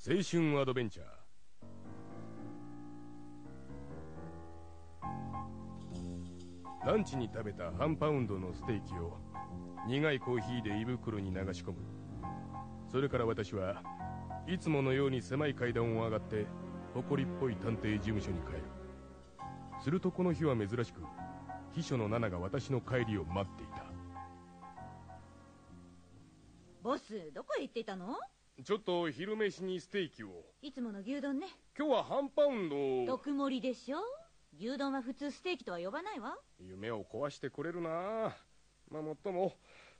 青春アドベンチャー。ランチに食べた半パウンドのステーキを苦いコーヒーで胃袋に流し込む。それから私はいつものように狭い階段を上がって誇りっぽい探偵事務所に帰る。するとこの日は珍しく秘書のナナが私の帰りを待っていた。ボスどこへ行っていたの？ちょっと昼飯にステーキを。いつもの牛丼ね。今日は半パウンド。特盛りでしょ？牛丼は普通ステーキとは呼ばないわ。夢を壊してくれるな。まあもっとも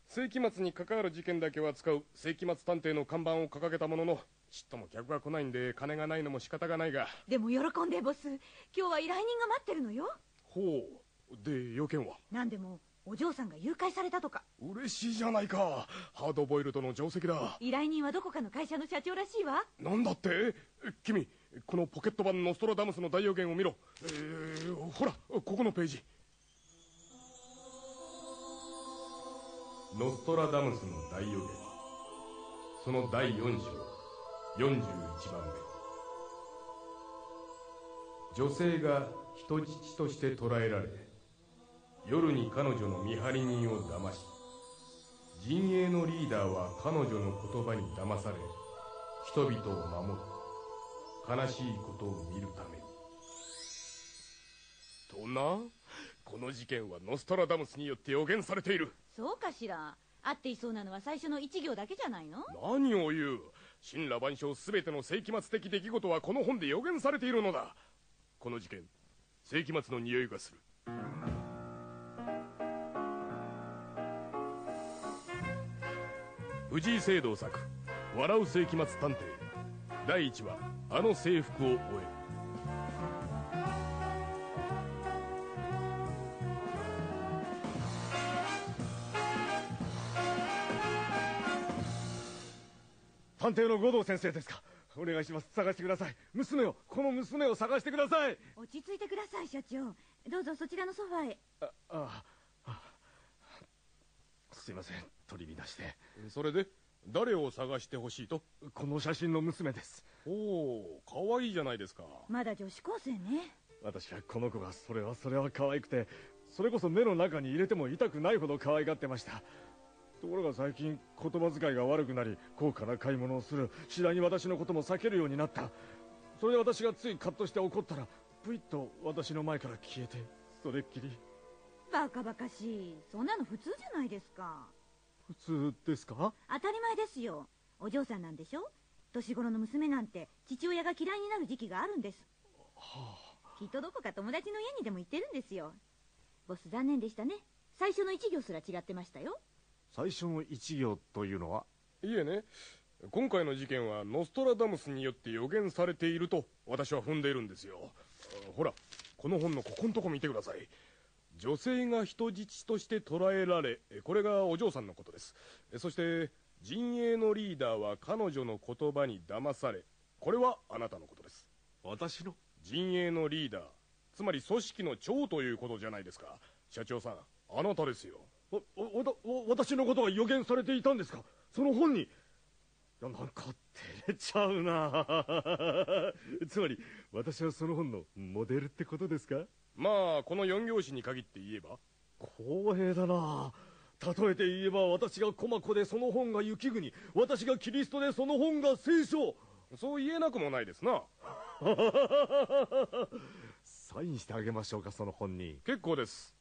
世紀末に関わる事件だけは使う世紀末探偵の看板を掲げたもののちっとも客が来ないんで金がないのも仕方がないが。でも喜んでボス。今日は依頼人が待ってるのよ。ほう。で要件は？何でもお嬢さんが誘拐されたとか。嬉しいじゃないか。ハードボイルドの定石だ。依頼人はどこかの会社の社長らしいわ。なんだって？え君このポケット版ノストラダムスの大予言を見ろ。えー、ほらここのページ。ノストラダムスの大予言その第4章41番目。女性が人質として捕らえられ夜に彼女の見張り人を騙し陣営のリーダーは彼女の言葉に騙され人々を守る悲しいことを見るために。となこの事件はノストラダムスによって予言されている。そうかしら。合っていそうなのは最初の一行だけじゃないの？何を言う。神羅万象全ての世紀末的出来事はこの本で予言されているのだ。この事件世紀末の匂いがする藤井聖堂作「笑う世紀末探偵」第1話「あの制服を終え」探偵の護道先生ですか？お願いします。探してください。娘をこの娘を探してください。落ち着いてください社長。どうぞそちらのソファーへ。あああすいません取り乱して。それで誰を探してほしいと？この写真の娘です。おおかわいいじゃないですか。まだ女子高生ね。私はこの子がそれはそれは可愛くてそれこそ目の中に入れても痛くないほど可愛がってました。ところが最近言葉遣いが悪くなり高価な買い物をする次第に私のことも避けるようになった。それで私がついカッとして怒ったらぷいっと私の前から消えてそれっきり。バカバカしい。そんなの普通じゃないですか普通ですか？当たり前ですよ。お嬢さんなんでしょ？年頃の娘なんて父親が嫌いになる時期があるんです、はあ、きっとどこか友達の家にでも行ってるんですよ。ボス残念でしたね。最初の一行すら違ってましたよ。最初の一行というのは？いえね。今回の事件はノストラダムスによって予言されていると私は踏んでいるんですよ。ほらこの本のここのとこ見てください女性が人質として捕らえられこれがお嬢さんのことです。そして陣営のリーダーは彼女の言葉に騙されこれはあなたのことです。私の？陣営のリーダーつまり組織の長ということじゃないですか。社長さんあなたですよ。わ、私のことが予言されていたんですか？その本に。いや、なんか照れちゃうな。つまり、私はその本のモデルってことですか？まあ、この4行詞に限って言えば。公平だな。例えて言えば私が駒子でその本が雪国。私がキリストでその本が聖書。そう言えなくもないですな。サインしてあげましょうかその本に。結構です。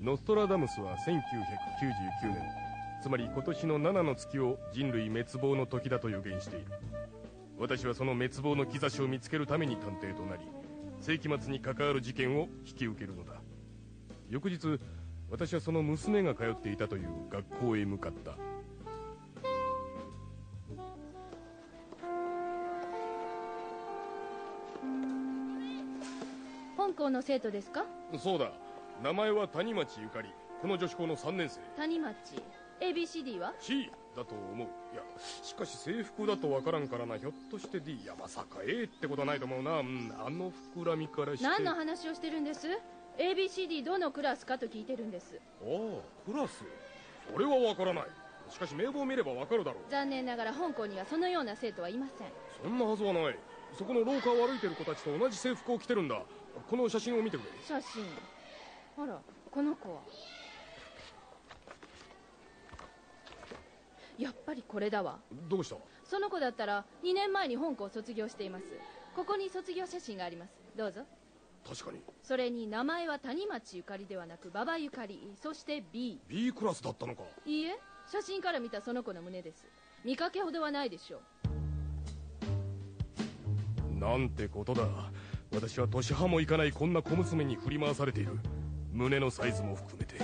ノストラダムスは1999年。つまり今年の7の月を人類滅亡の時だと予言している。私はその滅亡の兆しを見つけるために探偵となり世紀末に関わる事件を引き受けるのだ。翌日私はその娘が通っていたという学校へ向かった。本校の生徒ですか？そうだ。名前は谷町ゆかり。この女子校の3年生。谷町。ABCD は？C だと思う。いやしかし制服だとわからんからな。ひょっとして D いやまさか A ってことはないと思うな、うん、あの膨らみからして。何の話をしてるんです？ABCD どのクラスかと聞いてるんです。ああクラス？それはわからない。しかし名簿を見ればわかるだろう。残念ながら香港にはそのような生徒はいません。そんなはずはない。そこの廊下を歩いてる子たちと同じ制服を着てるんだ。この写真を見てくれ。写真？あらこの子は？やっぱりこれだわ。どうした？その子だったら2年前に香港を卒業しています。ここに卒業写真があります。どうぞ。確かに。それに名前は谷町ゆかりではなく馬場ゆかりそして B B クラスだったのか。いいえ写真から見たその子の胸です。見かけほどはないでしょう。なんてことだ。私は年派もいかないこんな小娘に振り回されている。胸のサイズも含めて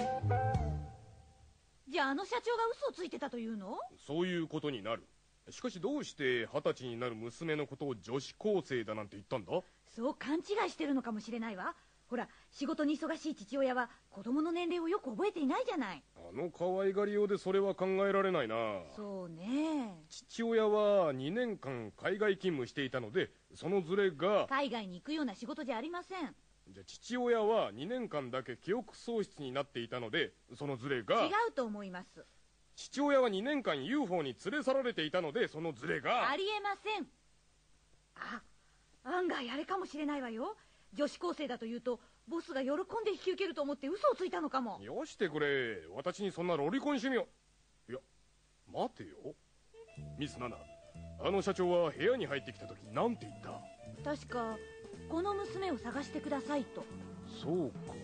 じゃああの社長が嘘をついてたというの？そういうことになる。しかしどうして二十歳になる娘のことを女子高生だなんて言ったんだ？そう勘違いしてるのかもしれないわ。ほら仕事に忙しい父親は子供の年齢をよく覚えていないじゃない。あの可愛がりようでそれは考えられないな。そうね。父親は2年間海外勤務していたのでそのズレが海外に行くような仕事じゃありませんじゃあ父親は2年間だけ記憶喪失になっていたのでそのズレが違うと思います。父親は2年間 UFO に連れ去られていたのでそのズレがありえません。あ案外あれかもしれないわよ。女子高生だと言うとボスが喜んで引き受けると思って嘘をついたのかも。よしてくれ。私にそんなロリコン趣味を。いや待てよ。ミス・ナナあの社長は部屋に入ってきた時なんて言った？確かこの娘を探してくださいと。そうか。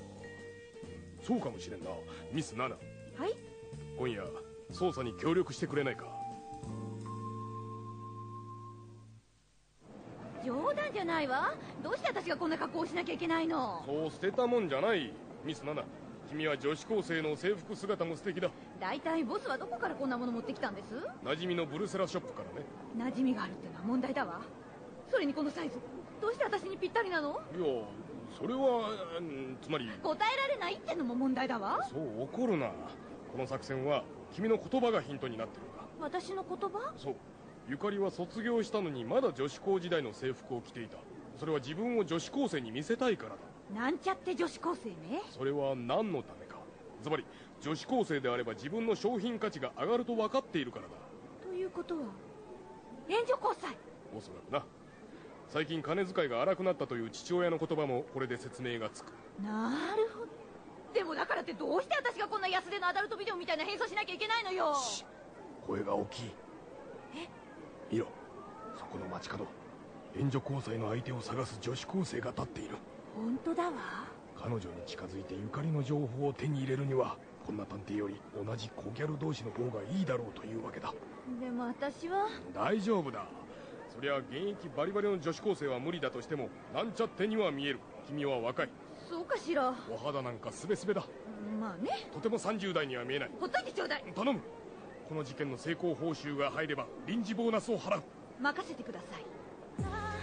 そうかもしれんな。ミス・ナナ。はい？今夜捜査に協力してくれないか。冗談じゃないわ。どうして私がこんな格好をしなきゃいけないの？そう捨てたもんじゃないミス・ナナ。君は女子高生の制服姿も素敵だ。大体ボスはどこからこんなもの持ってきたんです？馴染みのブルセラショップからね。馴染みがあるってのは問題だわ。それにこのサイズどうして私にぴったりなの？いやそれはうんつまり。答えられないってのも問題だわ。そう怒るな。この作戦は君の言葉がヒントになってるんだ。私の言葉？そう。ゆかりは卒業したのにまだ女子高時代の制服を着ていた。それは自分を女子高生に見せたいからだ。なんちゃって女子高生ね。それは何のためか。つまり女子高生であれば自分の商品価値が上がると分かっているからだ。ということは援助交際。おそらくな最近金遣いが荒くなったという父親の言葉もこれで説明がつく。なるほど。でもだからってどうして私がこんな安手のアダルトビデオみたいな変装しなきゃいけないのよ。声が大きい。見ろそこの街角。援助交際の相手を探す女子高生が立っている。本当だわ。彼女に近づいてゆかりの情報を手に入れるにはこんな探偵より同じ小ギャル同士の方がいいだろうというわけだ。でも私は。大丈夫だそりゃ現役バリバリの女子高生は無理だとしてもなんちゃってには見える。君は若い。そうかしら。お肌なんかスベスベだ。まあね。とても30代には見えない。ほっといてちょうだい。頼む。この事件の成功報酬が入れば臨時ボーナスを払う。任せてください。は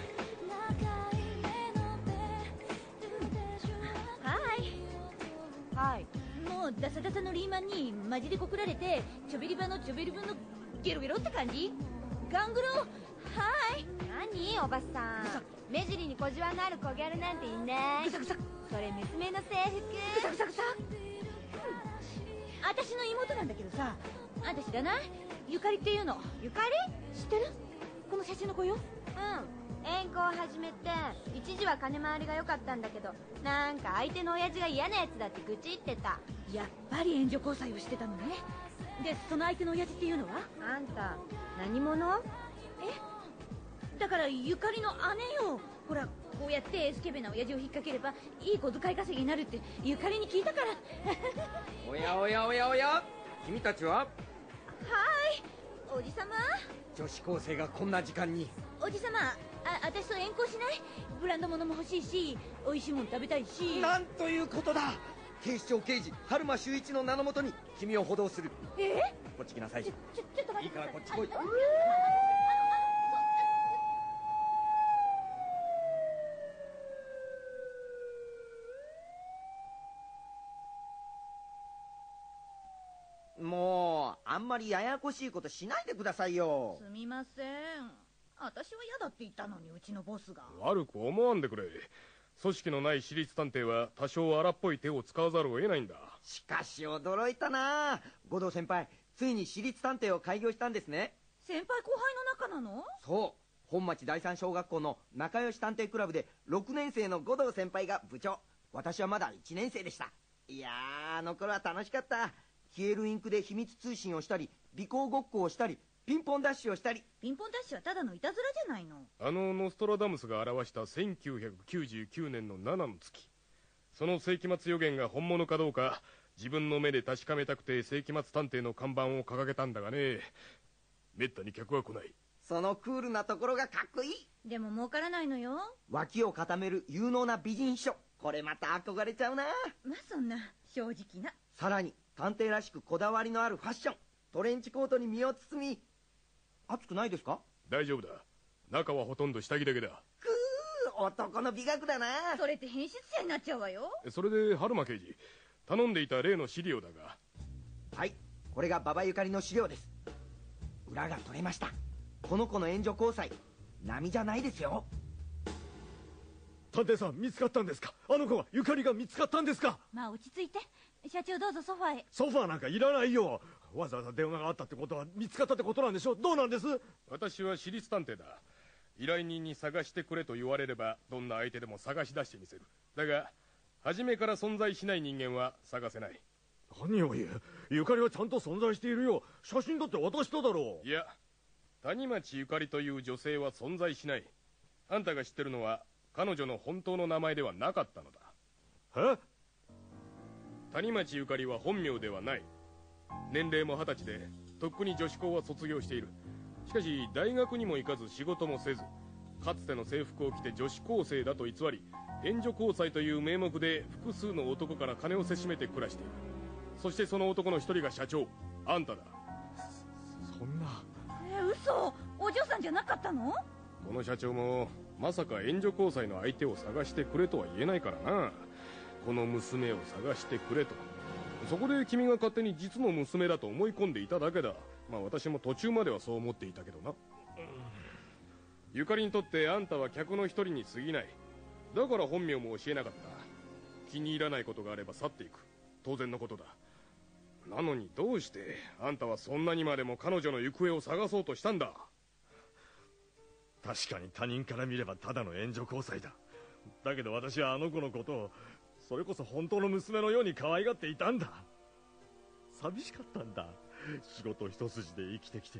い。はい。もうダサダサのリーマンにマジで告られてちょびり場のちょびり分のゲロゲロって感じ？ガングロはい何？おばさん。目尻に小じわのある小ギャルなんていない。それ娘の制服。ぐさぐさ私の妹なんだけどさ。あんた知らない？ゆかりっていうの。ゆかり？知ってる？この写真の子よ。うん。遠行を始めて一時は金回りが良かったんだけどなんか相手の親父が嫌なやつだって愚痴ってた。やっぱり援助交際をしてたのね。でその相手の親父っていうのは？あんた何者？え？だからゆかりの姉よ。ほらこうやってスケベな親父を引っ掛ければいい小遣い稼ぎになるってゆかりに聞いたから。おやおやおやおや君たちは？はいおじさま。女子高生がこんな時間に。おじさまあ私と遠行しない？ブランド物も欲しいし美味しいもん食べたいし。なんということだ！警視庁刑事春馬修一の名のもとに君を補導する。え？こっち来なさい。ちょちょちょっと待ってい。いからこっち来いああもうあんまりややこしいことしないでくださいよ。すみません。私は嫌だって言ったのにうちのボスが。悪く思わんでくれ。組織のない私立探偵は多少荒っぽい手を使わざるを得ないんだ。しかし驚いたな。五道先輩ついに私立探偵を開業したんですね。先輩後輩の仲なの？そう。本町第三小学校の仲良し探偵クラブで6年生の五道先輩が部長。私はまだ1年生でした。いやーあの頃は楽しかった消えるインクで秘密通信をしたり尾行ごっこをしたりピンポンダッシュをしたり。ピンポンダッシュはただのいたずらじゃないの。あのノストラダムスが表した1999年の7の月。その世紀末予言が本物かどうか自分の目で確かめたくて世紀末探偵の看板を掲げたんだがね。めったに客は来ない。そのクールなところがかっこいい。でも儲からないのよ。脇を固める有能な美人秘書。これまた憧れちゃうな。まあそんな。正直な。さらに探偵らしくこだわりのあるファッション。トレンチコートに身を包み暑くないですか？大丈夫だ。中はほとんど下着だけだ。くー男の美学だな。それって変質者になっちゃうわよ。それで春馬刑事頼んでいた例の資料だが。はいこれが馬場ゆかりの資料です。裏が取れました。この子の援助交際波じゃないですよ。探偵さん見つかったんですか？あの子がゆかりが見つかったんですか？まあ落ち着いて社長どうぞソファーへ。ソファーなんかいらないよ。わざわざ電話があったってことは見つかったってことなんでしょどうなんです？私は私立探偵だ。依頼人に探してくれと言われればどんな相手でも探し出してみせる。だが初めから存在しない人間は探せない。何を言う？ゆかりはちゃんと存在しているよ。写真だって渡しただろう。いや谷町ゆかりという女性は存在しない。あんたが知ってるのは彼女の本当の名前ではなかったのだ。え？谷町ゆかりは本名ではない。年齢も二十歳でとっくに女子校は卒業している。しかし大学にも行かず仕事もせずかつての制服を着て女子高生だと偽り援助交際という名目で複数の男から金をせしめて暮らしている。そしてその男の一人が社長あんただ。そんな。え嘘！お嬢さんじゃなかったの？この社長もまさか援助交際の相手を探してくれとは言えないからなこの娘を探してくれと。そこで君が勝手に実の娘だと思い込んでいただけだ。まあ私も途中まではそう思っていたけどな、ゆかりにとってあんたは客の一人に過ぎない。だから本名も教えなかった。気に入らないことがあれば去っていく。当然のことだ。なのにどうしてあんたはそんなにまでも彼女の行方を探そうとしたんだ。確かに他人から見ればただの援助交際だ。だけど私はあの子のことをそれこそ本当の娘のように可愛がっていたんだ。寂しかったんだ。仕事一筋で生きてきて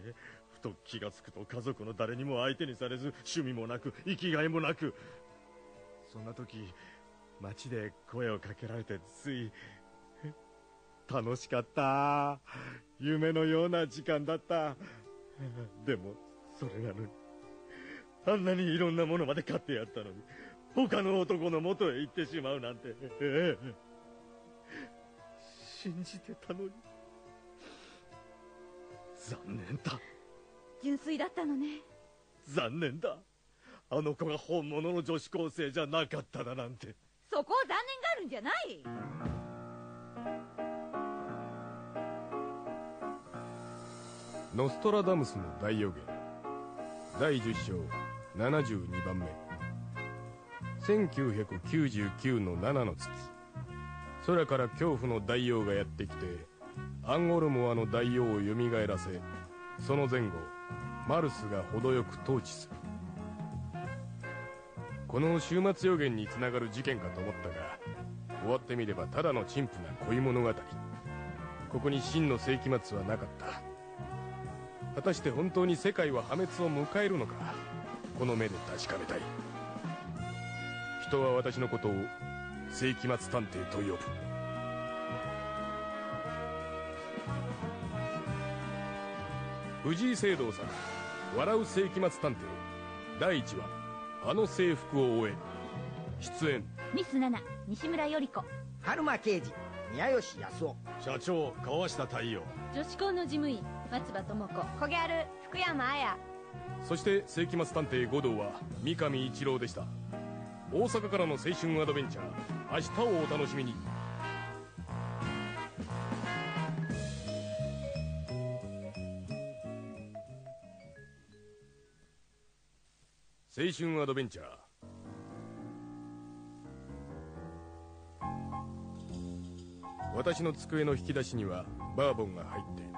ふと気がつくと家族の誰にも相手にされず趣味もなく生きがいもなく。そんな時街で声をかけられてつい楽しかった。夢のような時間だった。でもそれなのにあんなにいろんなものまで買ってやったのに。他の男の元へ行ってしまうなんて。信じてたのに。残念だ。純粋だったのね。残念だ。あの子が本物の女子高生じゃなかっただなんて。そこは残念があるんじゃない。ノストラダムスの大予言。第10章72番目1999の7の月。空から恐怖の大王がやってきてアンゴルモアの大王をよみがえらせその前後マルスが程よく統治する。この終末予言につながる事件かと思ったが終わってみればただの陳腐な恋物語。ここに真の世紀末はなかった。果たして本当に世界は破滅を迎えるのかこの目で確かめたい。人は私のことを世紀末探偵と呼ぶ。藤井聖堂さん「笑う世紀末探偵」第1話「あの制服を終え」出演。ミスナナ西村頼子。春馬刑事宮吉康夫。社長川下太陽。女子校の事務員松葉智子。小ギャル福山綾そして世紀末探偵護道は三上一郎でした大阪からの青春アドベンチャー。明日をお楽しみに。青春アドベンチャー。私の机の引き出しにはバーボンが入っている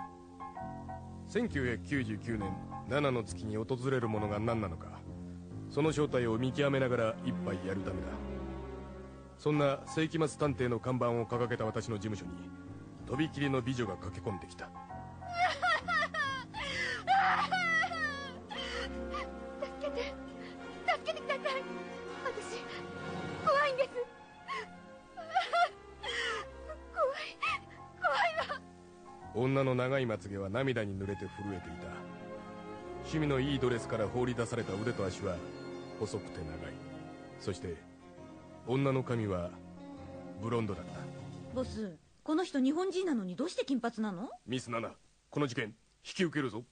1999年7の月に訪れるものが何なのかその正体を見極めながら一杯やるためだ。そんな世紀末探偵の看板を掲げた私の事務所にとびきりの美女が駆け込んできた。助けて助けてください。私怖いんです。怖い怖いわ。女の長いまつげは涙に濡れて震えていた趣味のいいドレスから放り出された腕と足は細くて長い。そして女の髪はブロンドだった。ボスこの人日本人なのにどうして金髪なの？ミス・ナナこの事件引き受けるぞ。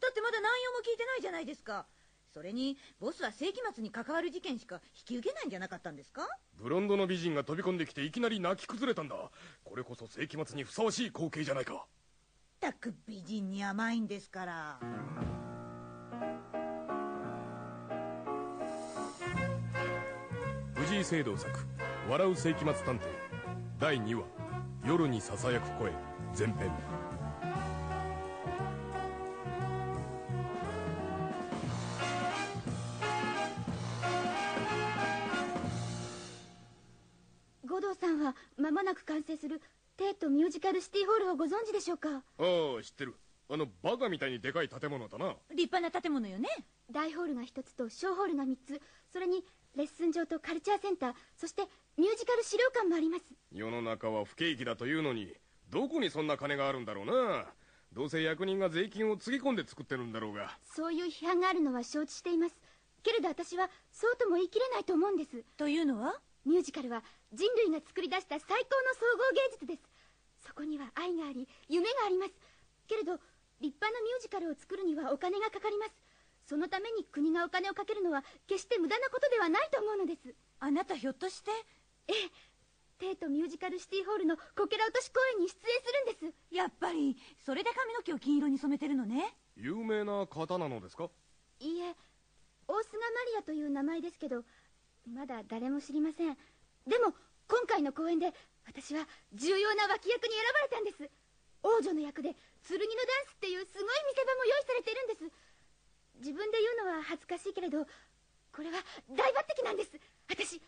だってまだ内容も聞いてないじゃないですか。それにボスは世紀末に関わる事件しか引き受けないんじゃなかったんですか？ブロンドの美人が飛び込んできていきなり泣き崩れたんだ。これこそ世紀末にふさわしい光景じゃないか。たく美人に甘いんですから藤井聖堂作「笑う世紀末探偵」第2話「夜にささやく声」前編。五道さんは間もなく完成するテートミュージカルシティホールをご存知でしょうか？ああ知ってるあのバカみたいにでかい建物だな。立派な建物よね。大ホールが一つと小ホールが3つ。それにレッスン場とカルチャーセンター。そしてミュージカル資料館もあります。世の中は不景気だというのにどこにそんな金があるんだろうな。どうせ役人が税金をつぎ込んで作ってるんだろうが。そういう批判があるのは承知しています。けれど私はそうとも言い切れないと思うんです。というのは？ミュージカルは人類が作り出した最高の総合芸術です。そこには愛があり夢があります。けれど立派なミュージカルを作るにはお金がかかります。そのために国がお金をかけるのは決して無駄なことではないと思うのです。あなたひょっとして？ええ。テートミュージカルシティホールのこけら落とし公演に出演するんです。やっぱりそれで髪の毛を金色に染めてるのね。有名な方なのですか？いいえ。大菅マリアという名前ですけどまだ誰も知りません。でも今回の公演で私は重要な脇役に選ばれたんです王女の役で剣のダンスっていうすごい見せ場も用意されているんです。自分で言うのは恥ずかしいけれどこれは大抜擢なんです。私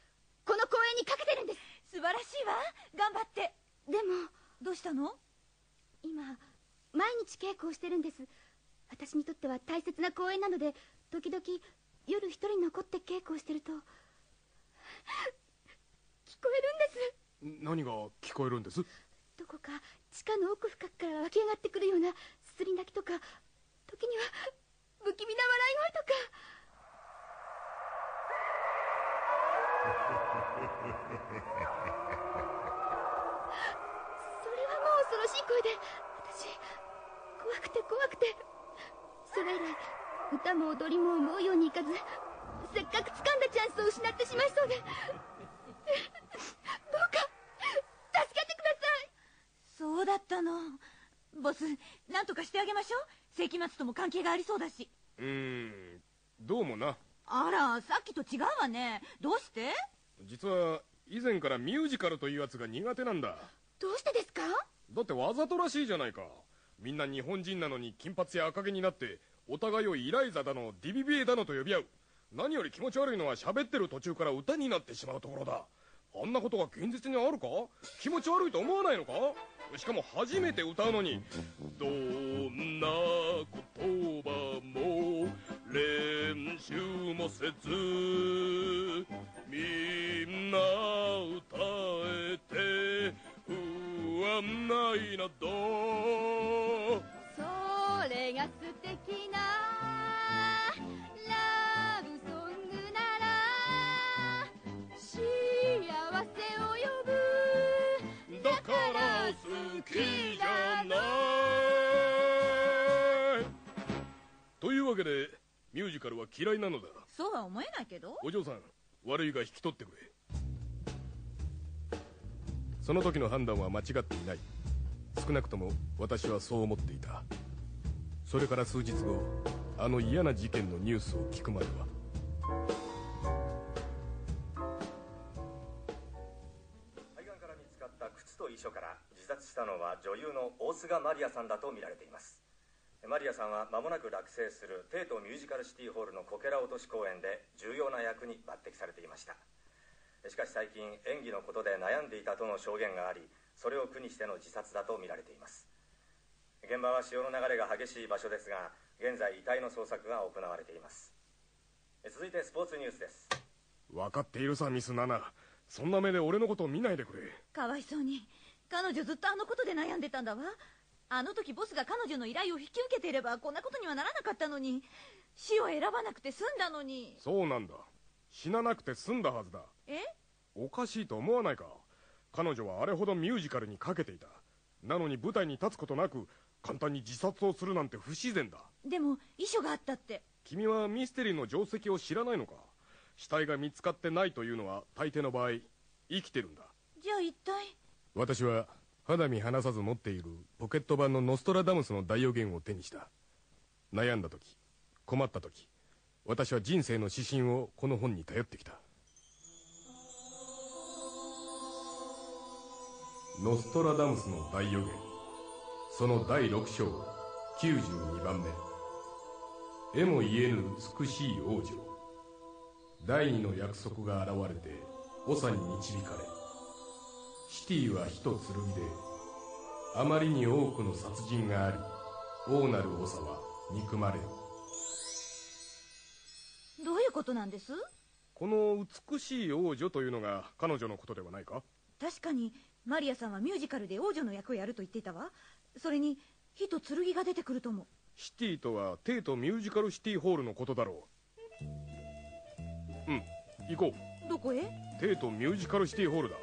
この公演にかけてるんです。素晴らしいわ。頑張って。でもどうしたの？今毎日稽古をしてるんです。私にとっては大切な公演なので時々夜一人残って稽古をしてると。聞こえるんです。何が聞こえるんです？どこか地下の奥深くから湧き上がってくるようなすすり泣きとか時には不気味な笑い声とか。それはもう恐ろしい声で私怖くて怖くて。それ以来歌も踊りも思うようにいかずせっかく掴んだチャンスを失ってしまいそうでどうか助けてくださいそうだったの。ボス何とかしてあげましょう。世紀末とも関係がありそうだし。うーん。どうもな。あらさっきと違うわね。どうして？実は以前からミュージカルというやつが苦手なんだ。どうしてですか？だってわざとらしいじゃないか。みんな日本人なのに金髪や赤毛になってお互いをイライザだのディビビエだのと呼び合う。何より気持ち悪いのは喋ってる途中から歌になってしまうところだあんなことが現実にあるか？気持ち悪いと思わないのか？しかも初めて歌うのに。どんな言葉も練習もせずみんな歌えて不安ないなど。それが素敵なきじゃない。というわけでミュージカルは嫌いなのだ。そうは思えないけど。お嬢さん悪いが引き取ってくれ。その時の判断は間違っていない。少なくとも私はそう思っていた。それから数日後あの嫌な事件のニュースを聞くまでは。海岸から見つかった靴と遺書から自殺したのは女優の大須賀マリアさんだと見られています。マリアさんは間もなく落成する帝都ミュージカルシティホールのこけら落とし公演で重要な役に抜擢されていました。しかし最近演技のことで悩んでいたとの証言がありそれを苦にしての自殺だと見られています。現場は潮の流れが激しい場所ですが現在遺体の捜索が行われています。続いてスポーツニュースです。分かっているさミス・ナナ。そんな目で俺のことを見ないでくれ。かわいそうに彼女ずっとあのことで悩んでたんだわ。あの時ボスが彼女の依頼を引き受けていればこんなことにはならなかったのに。死を選ばなくて済んだのに。そうなんだ。死ななくて済んだはずだ。え？おかしいと思わないか？彼女はあれほどミュージカルにかけていた。なのに舞台に立つことなく簡単に自殺をするなんて不自然だ。でも遺書があったって。君はミステリーの定石を知らないのか？死体が見つかってないというのは大抵の場合生きてるんだ。じゃあ一体？私は肌身離さず持っているポケット版のノストラダムスの大予言を手にした。悩んだ時困った時私は人生の指針をこの本に頼ってきた。ノストラダムスの大予言その第6章92番目。絵も言えぬ美しい王女。第二の約束が現れて長に導かれ。シティは火と剣であまりに多くの殺人があり王なる長は憎まれる。どういうことなんです？この美しい王女というのが彼女のことではないか？確かにマリアさんはミュージカルで王女の役をやると言っていたわ。それに火と剣が出てくるとも。シティとは帝都ミュージカルシティホールのことだろう。うん行こう。どこへ？帝都ミュージカルシティホールだ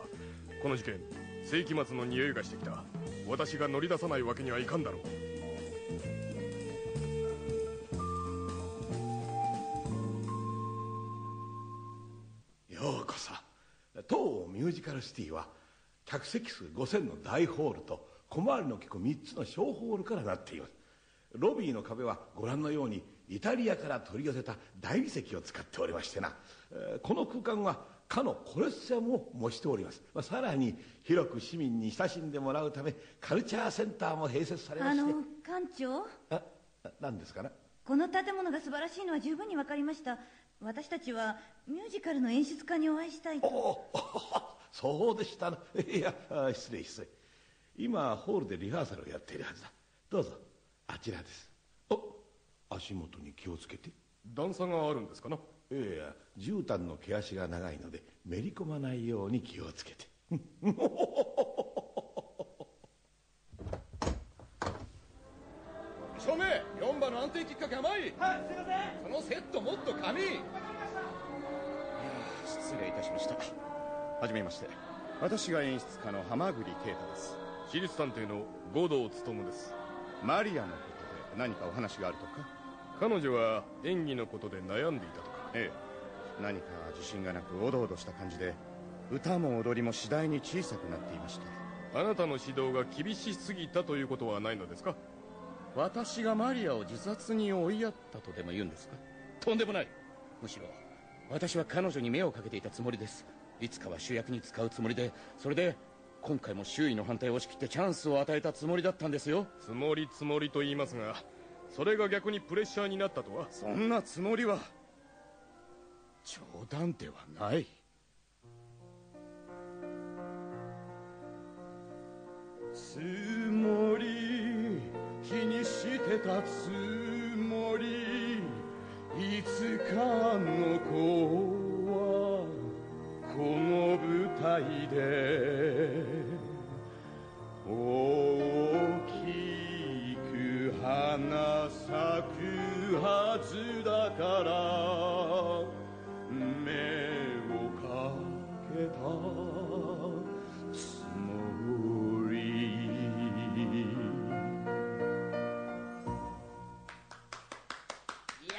この事件世紀末の匂いがしてきた。私が乗り出さないわけにはいかんだろう。ようこそ。当ミュージカルシティは客席数5000の大ホールと小回りの利く3つの小ホールからなっています。ロビーの壁はご覧のようにイタリアから取り寄せた大理石を使っておりましてな。この空間はかのコレッセムを模しております、まあ、さらに広く市民に親しんでもらうためカルチャーセンターも併設されまして。あの館長？あ何ですかな？この建物が素晴らしいのは十分に分かりました。私たちはミュージカルの演出家にお会いしたいと。お そうでしたな。いや失礼失礼。今ホールでリハーサルをやっているはずだ。どうぞあちらです。お足元に気をつけて。段差があるんですかな？ええ絨毯の毛足が長いのでめり込まないように気をつけて。照明4番の安定きっかけ甘い。はいすいません。そのセットもっと紙。失礼いたしました。はじめまして。私が演出家の浜栗啓太です。私立探偵の護道勉です。マリアのことで何かお話があるとか？彼女は演技のことで悩んでいたとかええ。何か自信がなくおどおどした感じで歌も踊りも次第に小さくなっていました。あなたの指導が厳しすぎたということはないのですか？私がマリアを自殺に追いやったとでも言うんですか？とんでもない。むしろ私は彼女に目をかけていたつもりです。いつかは主役に使うつもりでそれで今回も周囲の反対を押し切ってチャンスを与えたつもりだったんですよ。つもりつもりと言いますがそれが逆にプレッシャーになったとは。そんなつもりは冗談ではない。つもり気にしてたつもりいつかの子はこの舞台で大きく花咲くはずだから。つもりいや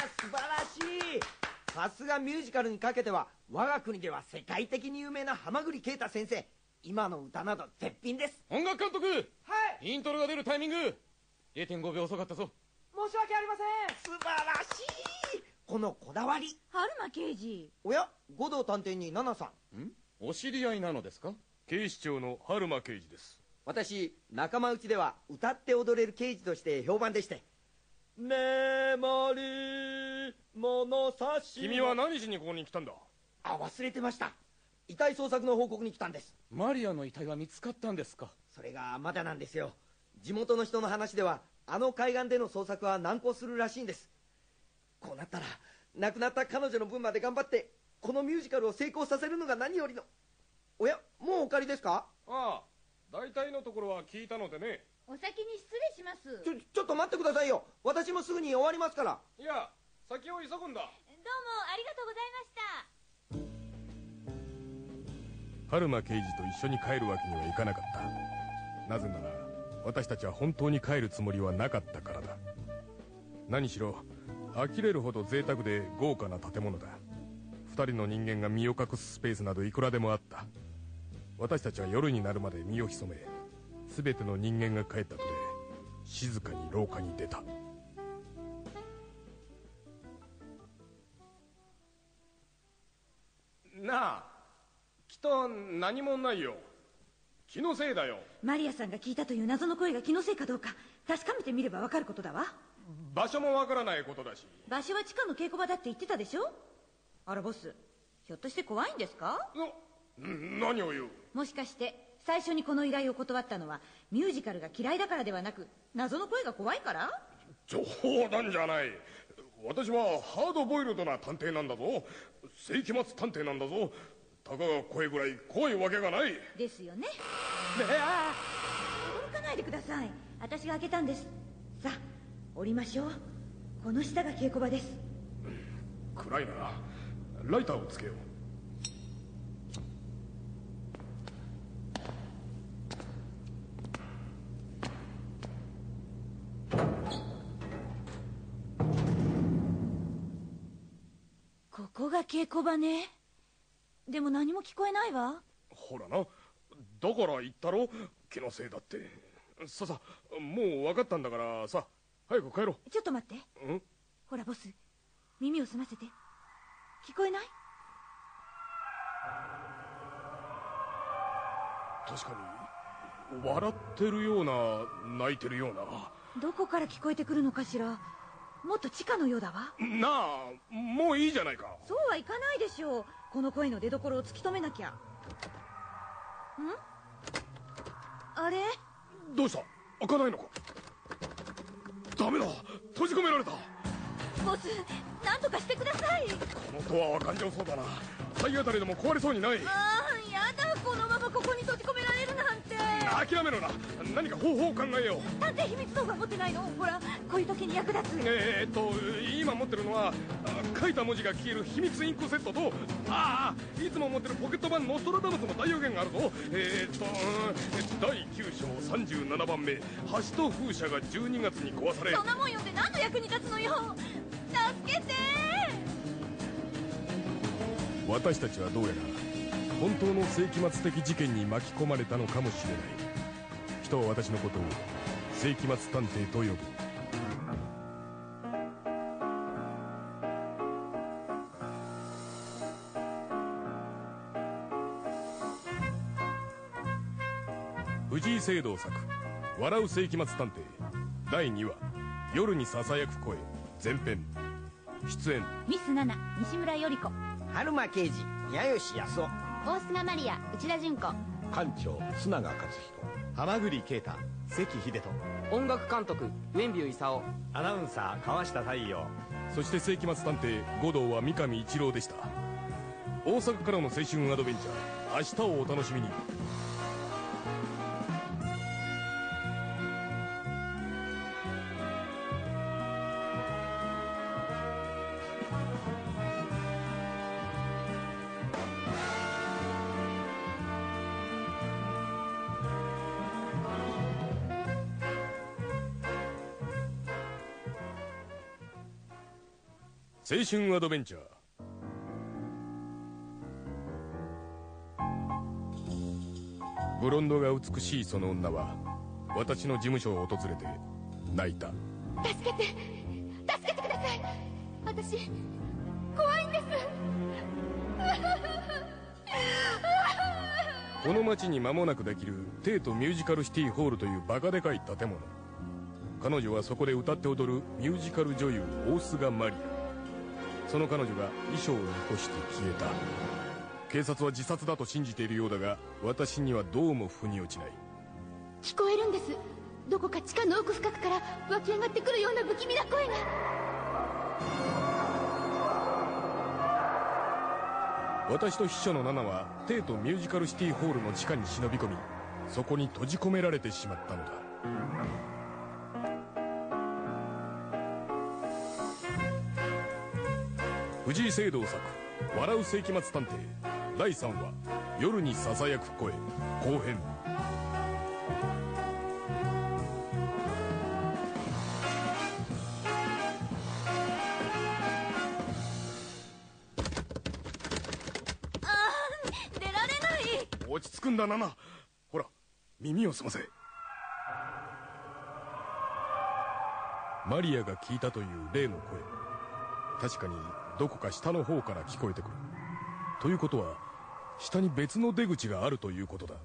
ー素晴らしい。さすがミュージカルにかけては我が国では世界的に有名な浜栗啓太先生。今の歌など絶品です。音楽監督はい。イントロが出るタイミング。0.5秒遅かったぞ。申し訳ありません。素晴らしいこのこだわり。春馬刑事。おや護道探偵に奈々さん？んお知り合いなのですか？警視庁の春馬刑事です。私仲間内では歌って踊れる刑事として評判でして。メモリー物差し。君は何しにここに来たんだ？あ忘れてました。遺体捜索の報告に来たんです。マリアの遺体は見つかったんですか？それがまだなんですよ。地元の人の話ではあの海岸での捜索は難航するらしいんですこうなったら亡くなった彼女の分まで頑張ってこのミュージカルを成功させるのが何よりの。おやもうお借りですか？ああ大体のところは聞いたのでね。お先に失礼します。ちょちょっと待ってくださいよ。私もすぐに終わりますから。いや先を急ぐんだ。どうもありがとうございました。春馬刑事と一緒に帰るわけにはいかなかった。なぜなら私たちは本当に帰るつもりはなかったからだ。何しろ呆れるほど贅沢で豪華な建物だ。二人の人間が身を隠すスペースなどいくらでもあった。私たちは夜になるまで身を潜め全ての人間が帰ったとで静かに廊下に出た。なあきっと何もないよ。気のせいだよ。マリアさんが聞いたという謎の声が気のせいかどうか確かめてみればわかることだわ場所もわからないことだし。場所は地下の稽古場だって言ってたでしょ？あらボス。ひょっとして怖いんですか？な何を言う？もしかして最初にこの依頼を断ったのはミュージカルが嫌いだからではなく謎の声が怖いから？冗談じゃない。私はハードボイルドな探偵なんだぞ。世紀末探偵なんだぞ。たかが声ぐらい怖いわけがない。ですよね。驚かないでください。私が開けたんです。さあ降りましょう。この下が稽古場です。暗いな。ライターをつけよう。ここが稽古場ね。でも何も聞こえないわ。ほらな。だから言ったろ。気のせいだって。ささもう分かったんだからさ早く帰ろちょっと待って。うん？ほらボス。耳を澄ませて。聞こえない？確かに笑ってるような泣いてるような。どこから聞こえてくるのかしら？もっと地下のようだわ。なあもういいじゃないか。そうはいかないでしょう。この声の出所を突き止めなきゃ。ん？あれ？どうした？開かないのか？ダメだ。閉じ込められた。こボス何とかしてください。のドアは頑丈そうだな。体当たりでも壊れそうにない。ああやだこのままここに閉じ込められるなんて。諦めろな。何か方法を考えよう。探偵秘密道具は持ってないの？ほらこういう時に役立つ。えー、っと今持ってるのはあ書いた文字が消える秘密インクセットとああいつも持ってるポケット版ノストラダムスの大予言があるぞ。えー、っとうん第9章37番目。橋と風車が12月に壊されそんなもん読んで何の役に立つのよ。助けて。私たちはどうやら本当の世紀末的事件に巻き込まれたのかもしれない。人は私のことを世紀末探偵と呼ぶ聖堂作「笑う世紀末探偵」第2話「夜にささやく声」前編。出演。ミスナナ西村頼子。春馬刑事宮吉康夫。大菅マリア内田純子。館長須永克彦。浜栗啓太関秀人。音楽監督ウェンビュー勲。アナウンサー川下太陽。そして世紀末探偵護道は三上一郎でした。大阪からの青春アドベンチャー明日をお楽しみに春アドベンチャー。ブロンドが美しいその女は私の事務所を訪れて泣いた。助けて助けてください。私怖いんです。この町に間もなくできるテートミュージカルシティホールというバカでかい建物。彼女はそこで歌って踊るミュージカル女優大須賀マリアその彼女が衣装を残して消えた。警察は自殺だと信じているようだが私にはどうも腑に落ちない。聞こえるんです。どこか地下の奥深くから湧き上がってくるような不気味な声が。私と秘書のナナはテートミュージカルシティホールの地下に忍び込みそこに閉じ込められてしまったのだ藤井聖堂作「笑う世紀末探偵」第3話「夜にささやく声」後編。あー出られない。落ち着くんだナナほら耳を澄ませ。マリアが聞いたという例の声。確かにどこか下の方から聞こえてくる。ということは下に別の出口があるということだ。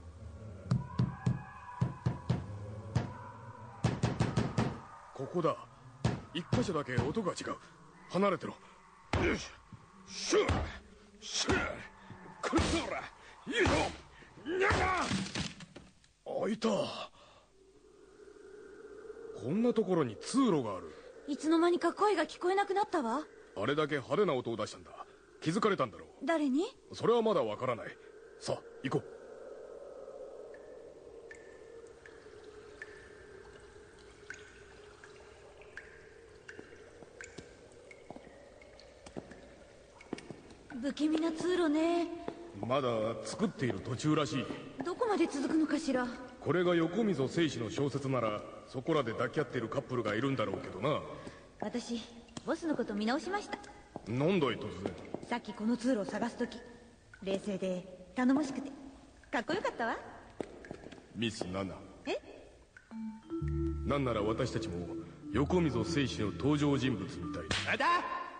ここだ。一箇所だけ音が違う。離れてろ。よし。シュー。シュー。こっらいいぞ。にゃが開いた。こんなところに通路がある。いつの間にか声が聞こえなくなったわ。あれだけ派手な音を出したんだ。気づかれたんだろ誰に？うそれはまだわからない。さあ行こう。不気味な通路ね。まだ作っている途中らしい。どこまで続くのかしら？これが横溝正史の小説ならそこらで抱き合っているカップルがいるんだろうけどな。私ボスのこと見直しました。なんだい突然。さっきこの通路を探す時冷静で頼もしくてかっこよかったわ。ミス・ナナ。え？なんなら私たちも横溝正史の登場人物みたい。だ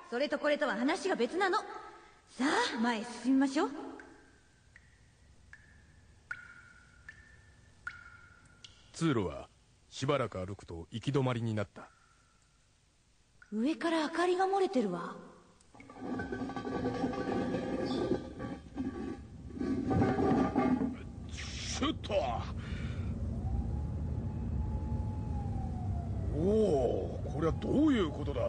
それとこれとは話が別なの。さあ前へ進みましょう。通路はしばらく歩くと行き止まりになった上から明かりが漏れてるわ。シュッと。おおこれはどういうことだ。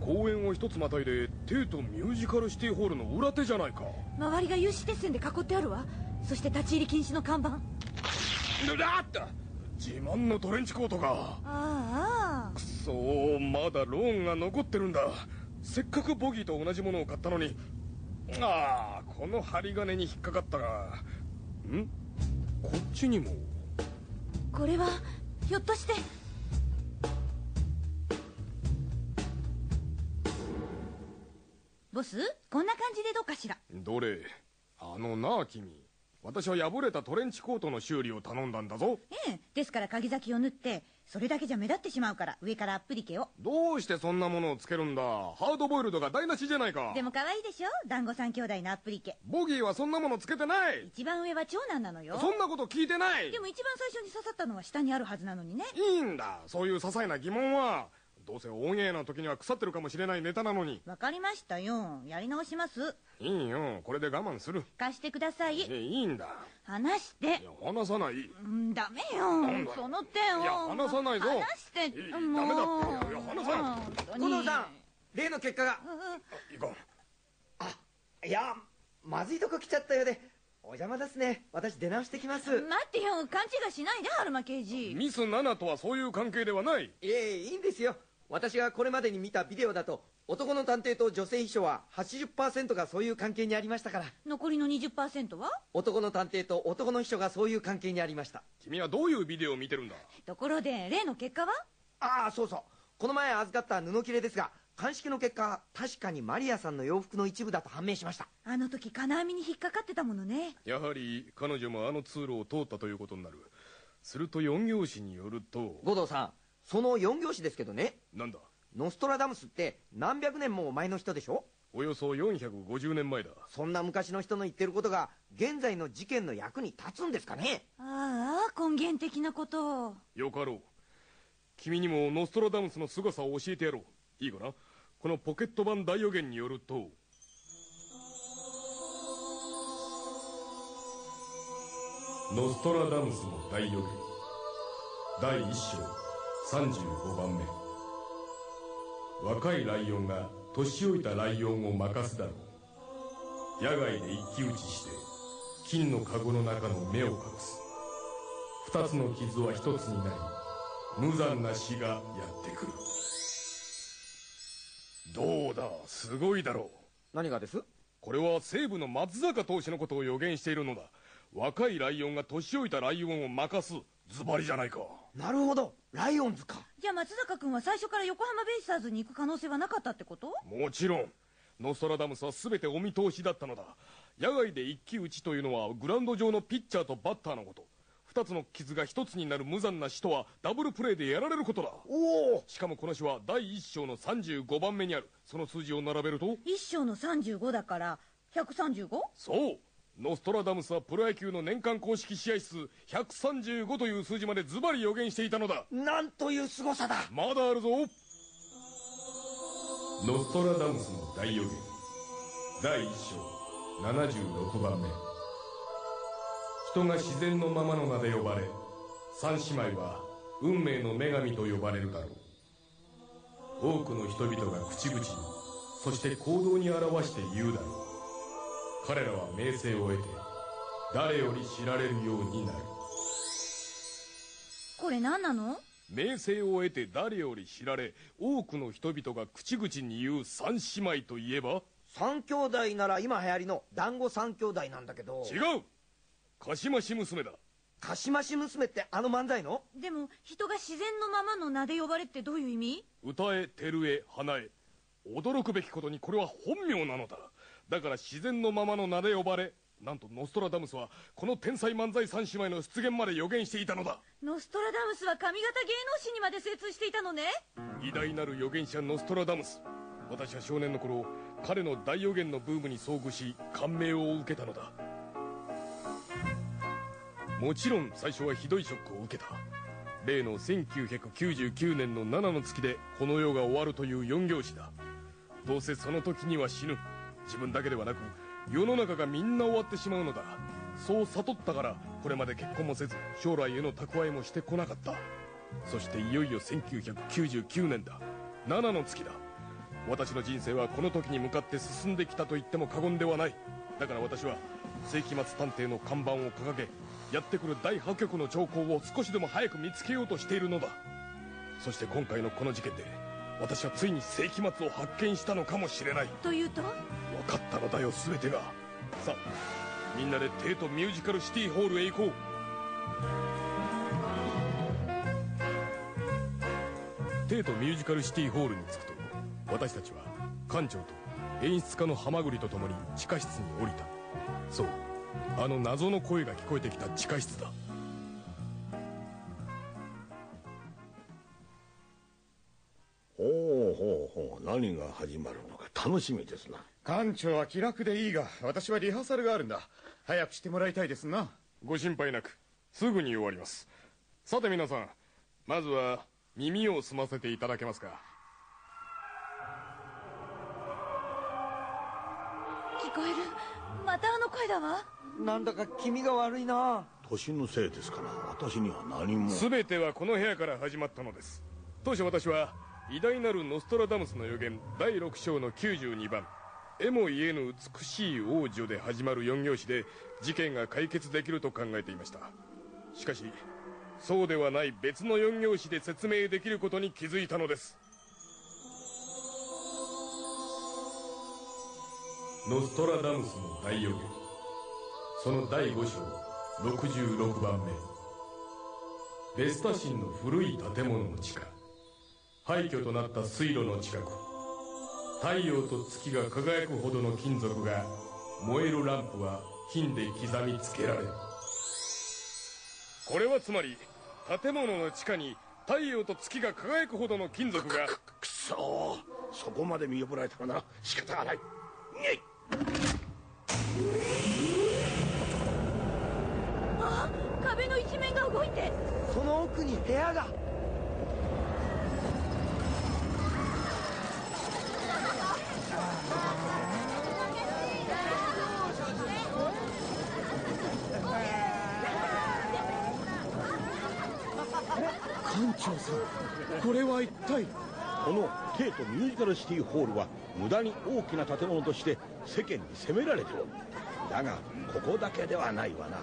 公園を一つまたいでテートミュージカルシティホールの裏手じゃないか。周りが有刺鉄線で囲ってあるわ。そして立ち入り禁止の看板。だった自慢のトレンチコートが。ああ。くそーまだローンが残ってるんだ。せっかくボギーと同じものを買ったのに。ああこの針金に引っかかったがん？こっちにも。これはひょっとして。ボスこんな感じでどうかしら。どれ？あのなあ君私は破れたトレンチコートの修理を頼んだんだぞ。ええですから鍵先を縫ってそれだけじゃ目立ってしまうから上からアップリケを。どうしてそんなものをつけるんだ？ハードボイルドが台無しじゃないか。でも可愛いでしょ？団子三兄弟のアップリケ。ボギーはそんなものつけてない。一番上は長男なのよ。そんなこと聞いてない。でも一番最初に刺さったのは下にあるはずなのにね。いいんだ。そういう些細な疑問はどうせオンエアの時には腐ってるかもしれないネタなのに。わかりましたよ。やり直します。いいよ。これで我慢する。貸してください。えいいんだ。話して。いや話さない。うんダメなんだよ。その点を。いや話さないぞ。話して。いダメだって。いや話さない。近藤さん例の結果が。いかん。いやまずいとこ来ちゃったようでお邪魔ですね。私出直してきます。待ってよ。勘違いしないで春馬刑事。ミス・ナナとはそういう関係ではない。いえいいんですよ私がこれまでに見たビデオだと男の探偵と女性秘書は80%がそういう関係にありましたから。残りの20%は？男の探偵と男の秘書がそういう関係にありました。君はどういうビデオを見てるんだ？ところで例の結果は？ああそうそう。この前預かった布切れですが鑑識の結果確かにマリアさんの洋服の一部だと判明しました。あの時金網に引っかかってたものね。やはり彼女もあの通路を通ったということになる。すると4行詞によると五道さんその4行詞ですけどね。なんだ？ノストラダムスって何百年も前の人でしょ？およそ450年前だ。そんな昔の人の言ってることが現在の事件の役に立つんですかね？ああ根源的なこと。をよかろう。君にもノストラダムスの凄さを教えてやろう。いいかな？このポケット版大予言によると。ノストラダムスの大予言。第1章35番目。若いライオンが年老いたライオンを任すだろう。野外で一騎打ちして金の籠の中の目を隠す。二つの傷は一つになり無残な死がやってくる。どうだすごいだろう。何がです？これは西武の松坂投手のことを予言しているのだ。若いライオンが年老いたライオンを任すズバリじゃないかなるほど。ライオンズか。じゃあ松坂君は最初から横浜ベイスターズに行く可能性はなかったってこと？もちろん。ノストラダムスは全てお見通しだったのだ。野外で一騎打ちというのはグラウンド上のピッチャーとバッターのこと。二つの傷が一つになる無残な死とはダブルプレーでやられることだ。おお。しかもこの死は第一章の35番目にある。その数字を並べると？一章の35だから 135? そうノストラダムスはプロ野球の年間公式試合数135という数字までズバリ予言していたのだ。なんという凄さだ。まだあるぞ。ノストラダムスの大予言。第1章。76番目。人が自然のままの名で呼ばれ三姉妹は運命の女神と呼ばれるだろう。多くの人々が口々にそして行動に表して言うだろう彼らは名声を得て誰より知られるようになる。これ何なの？名声を得て誰より知られ多くの人々が口々に言う三姉妹といえば？三兄弟なら今流行りの団子三兄弟なんだけど。違う！かしまし娘だ。かしまし娘ってあの漫才の？でも人が自然のままの名で呼ばれってどういう意味？歌え照え花え驚くべきことにこれは本名なのだだから自然のままの名で呼ばれなんとノストラダムスはこの天才漫才三姉妹の出現まで予言していたのだ。ノストラダムスは上方芸能史にまで精通していたのね。偉大なる預言者ノストラダムス。私は少年の頃彼の大予言のブームに遭遇し感銘を受けたのだ。もちろん最初はひどいショックを受けた。例の1999年の7の月でこの世が終わるという4行詞だ。どうせその時には死ぬ自分だけではなく世の中がみんな終わってしまうのだ。そう悟ったからこれまで結婚もせず将来への蓄えもしてこなかった。そしていよいよ1999年だ。7の月だ。私の人生はこの時に向かって進んできたと言っても過言ではない。だから私は世紀末探偵の看板を掲げやってくる第破局の兆候を少しでも早く見つけようとしているのだ。そして今回のこの事件で私はついに世紀末を発見したのかもしれない。というと？かったのだよ全てが。さあみんなでテートミュージカルシティホールへ行こう。テートミュージカルシティホールに着くと私たちは館長と演出家のハマグリと共に地下室に降りた。そうあの謎の声が聞こえてきた地下室だ。ほうほうほう何が始まるのか楽しみですな。館長は気楽でいいが私はリハーサルがあるんだ。早くしてもらいたいですな。ご心配なくすぐに終わります。さて皆さんまずは耳を澄ませていただけますか。聞こえる？またあの声だわ。なんだか気味が悪いな。年のせいですから私には何も。全てはこの部屋から始まったのです。当初私は偉大なるノストラダムスの予言第6章の92番「絵も言えぬ美しい王女」で始まる4行詞で事件が解決できると考えていました。しかしそうではない別の4行詞で説明できることに気づいたのです。ノストラダムスの大予言。その第5章66番目。ベスタ神の古い建物の地下。廃墟となった水路の近く。太陽と月が輝くほどの金属が燃えるランプは金で刻みつけられる。これはつまり建物の地下に太陽と月が輝くほどの金属がくそそこまで見破られたらな。仕方がない。あ壁の一面が動いて。その奥に部屋が館長さんこれは一体このテートミュージカルシティホールは無駄に大きな建物として世間に責められておる。だがここだけではないわな。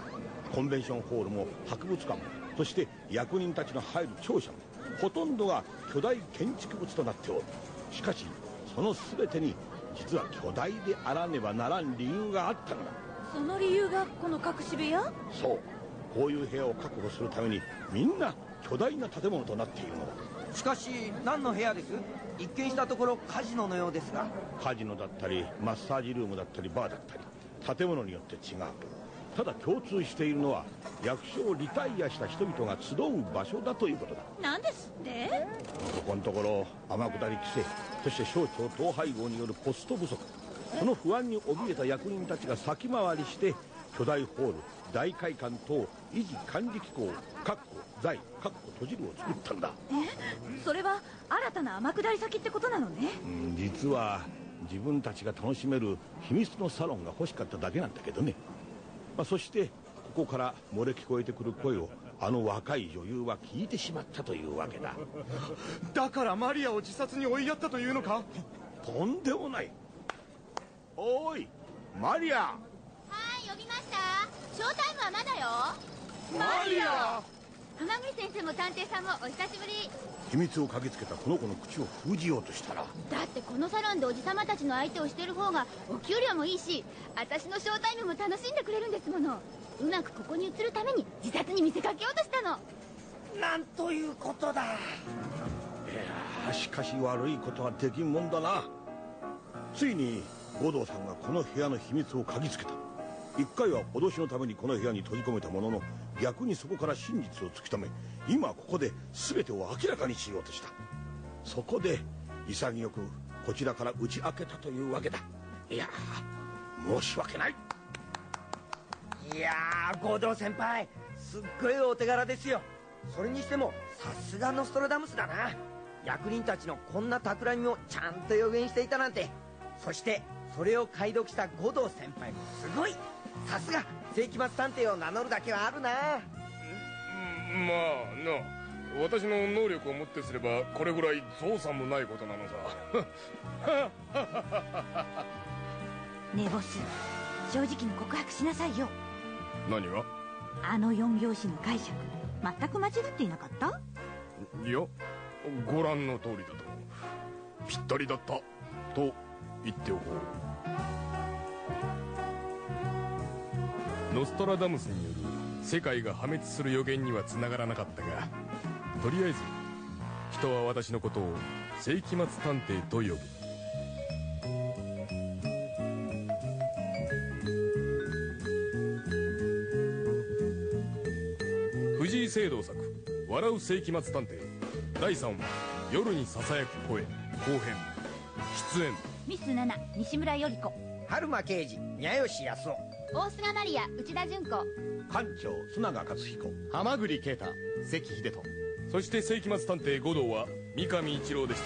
コンベンションホールも博物館もそして役人たちの入る庁舎も。ほとんどが巨大建築物となっておるしかしその全てに実は巨大であらねばならん理由があったのだ。その理由がこの隠し部屋？そう。こういう部屋を確保するためにみんな巨大な建物となっているのだ。しかし何の部屋です？一見したところカジノのようですが。カジノだったりマッサージルームだったりバーだったり建物によって違う。ただ共通しているのは役所をリタイアした人々が集う場所だということだ。なんですって？ここのところ天下り規制そして省庁統廃合によるポスト不足その不安に怯えた役人たちが先回りして巨大ホール大会館等維持管理機構かっこ財かっこ閉じるを作ったんだ。え？それは新たな天下り先ってことなのね。うん実は自分たちが楽しめる秘密のサロンが欲しかっただけなんだけどね、まあ、そしてここから漏れ聞こえてくる声をあの若い女優は聞いてしまったというわけだ。だからマリアを自殺に追いやったというのか？とんでもない。おいマリア。はい呼びました。ショータイムはまだよ。マリア浜口先生も探偵さんもお久しぶり。秘密を嗅ぎつけたこの子の口を封じようとしたら。だってこのサロンでおじさまたちの相手をしてる方がお給料もいいし私のショータイムも楽しんでくれるんですもの。うまくここに移るために自殺に見せかけようとしたの。なんということだ。いやしかし悪いことはできんもんだな。ついに護道さんがこの部屋の秘密を嗅ぎつけた。一回は脅しのためにこの部屋に閉じ込めたものの逆にそこから真実を突き止め今ここで全てを明らかにしようとした。そこで潔くこちらから打ち明けたというわけだ。いや申し訳ない。いやー合同先輩すっごいお手柄ですよ。それにしてもさすがノストラダムスだな。役人たちのこんな企みをちゃんと予言していたなんて。そしてそれを解読した護道先輩もすごい。さすが。世紀末探偵を名乗るだけはあるな。まあな。私の能力をもってすればこれぐらい造作もないことなのさ。ねえボス。正直に告白しなさいよ。何が？あの四拍子の解釈全く間違っていなかった？いやご覧の通りだと。ぴったりだった。と言っておこうノストラダムスによる世界が破滅する予言にはつながらなかったがとりあえず人は私のことを世紀末探偵と呼ぶ。藤井聖堂作「笑う世紀末探偵」第3話「夜にささやく声」後編出演。ミス・ナナ西村より子。春馬刑事宮吉康夫大菅マリア内田純子。館長須永克彦。浜栗啓太関秀人。そして世紀末探偵護道は三上一郎でし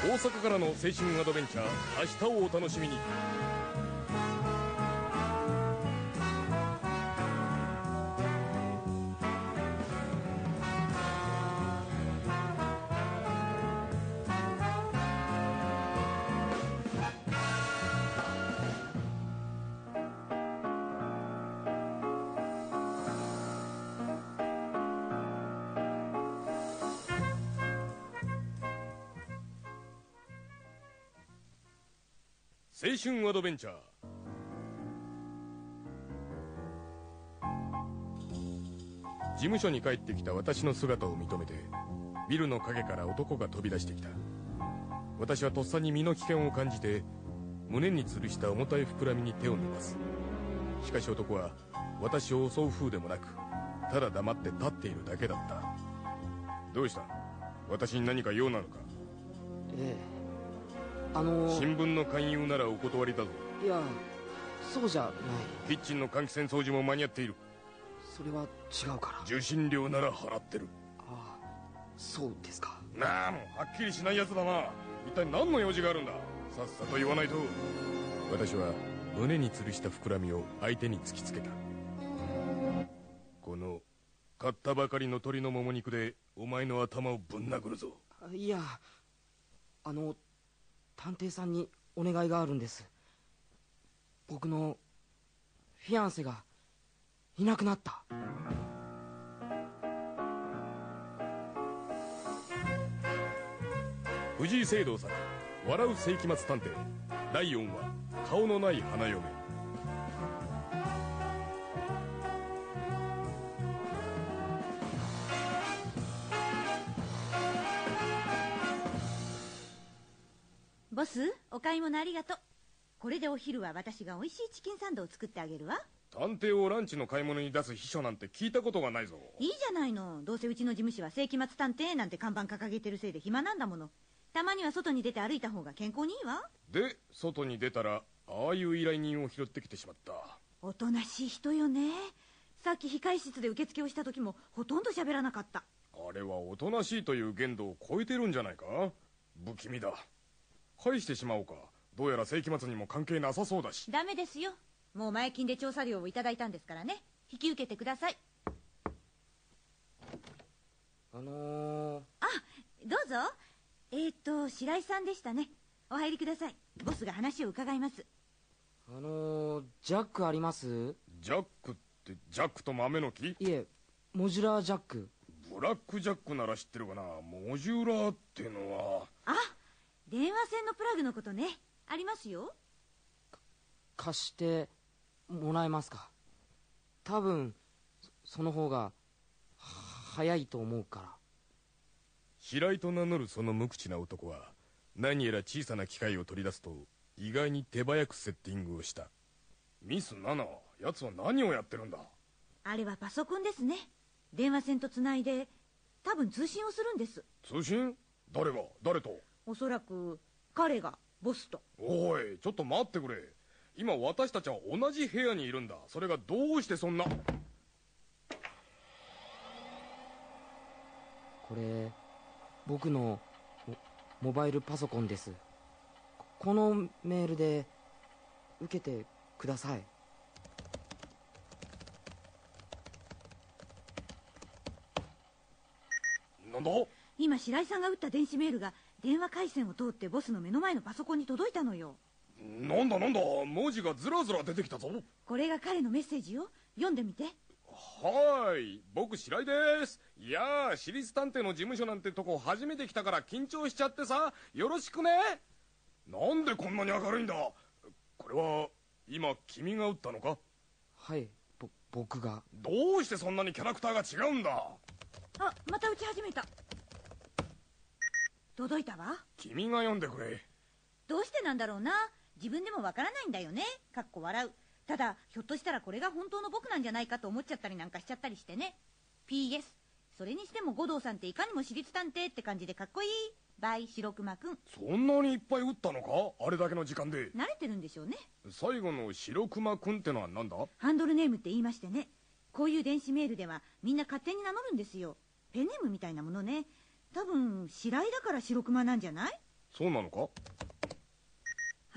た。大阪からの青春アドベンチャー明日をお楽しみに春アドベンチャー。事務所に帰ってきた私の姿を認めてビルの陰から男が飛び出してきた。私はとっさに身の危険を感じて胸に吊るした重たい膨らみに手を伸ばす。しかし男は私を襲う風でもなくただ黙って立っているだけだった。どうした？私に何か用なのか？ええ。あの新聞の勧誘ならお断りだぞ。いやそうじゃない。キッチンの換気扇掃除も間に合っている。それは違うから。受信料なら払ってる。ああそうですか。なあもうはっきりしないやつだな。一体何の用事があるんだ。さっさと言わないと。私は胸に吊るした膨らみを相手に突きつけた。この買ったばかりの鶏のもも肉でお前の頭をぶん殴るぞ。いやあの探偵さんにお願いがあるんです。僕のフィアンセがいなくなった。藤井聖堂作「笑う世紀末探偵」第4話「顔のない花嫁」お買い物ありがとう。これでお昼は私が美味しいチキンサンドを作ってあげるわ。探偵をランチの買い物に出す秘書なんて聞いたことがないぞ。いいじゃないの。どうせうちの事務所は世紀末探偵なんて看板掲げてるせいで暇なんだもの。たまには外に出て歩いた方が健康にいいわ。で外に出たらああいう依頼人を拾ってきてしまった。おとなしい人よね。さっき控え室で受付をした時もほとんど喋らなかった。あれはおとなしいという限度を超えてるんじゃないか？不気味だ返してしまおうか。どうやら世紀末にも関係なさそうだし。ダメですよ。もう前金で調査料をいただいたんですからね。引き受けてください。あのー、あどうぞ。えー、っと白井さんでしたね。お入りください。ボスが話を伺います。あのー、ジャックあります？ジャックってジャックと豆の木？いえモジュラージャック。ブラックジャックなら知ってるかな。モジュラーってのは。あ電話線のプラグのことね。ありますよ。貸してもらえますか？多分その方が早いと思うから。平井と名乗るその無口な男は何やら小さな機械を取り出すと意外に手早くセッティングをした。ミス・ナナ奴は何をやってるんだ？あれはパソコンですね。電話線とつないで多分通信をするんです。通信？誰が？誰と？おそらく彼がボスと。おいちょっと待ってくれ。今私たちは同じ部屋にいるんだ。それがどうしてそんな。これ僕のモバイルパソコンです。このメールで受けてください。なんだ？今白井さんが打った電子メールが電話回線を通ってボスの目の前のパソコンに届いたのよ。なんだなんだ文字がずらずら出てきたぞ。これが彼のメッセージよ。読んでみて。はーい僕白井です。いやー私立探偵の事務所なんてとこ初めて来たから緊張しちゃってさ。よろしくね。なんでこんなに明るいんだ。これは今君が打ったのか？はいぼ僕が。どうしてそんなにキャラクターが違うんだ？あまた打ち始めた届いたわ。君が読んでくれ。どうしてなんだろうな。自分でもわからないんだよね。かっこ笑う。ただひょっとしたらこれが本当の僕なんじゃないかと思っちゃったりなんかしちゃったりしてね。PS それにしても五道さんっていかにも私立探偵って感じでかっこいい？バイ白熊くん。そんなにいっぱい打ったのか？あれだけの時間で。慣れてるんでしょうね。最後の白熊くんってのは何だ？ハンドルネームって言いましてね。こういう電子メールではみんな勝手に名乗るんですよ。ペンネームみたいなものね多分白井だから白熊なんじゃない？そうなのか？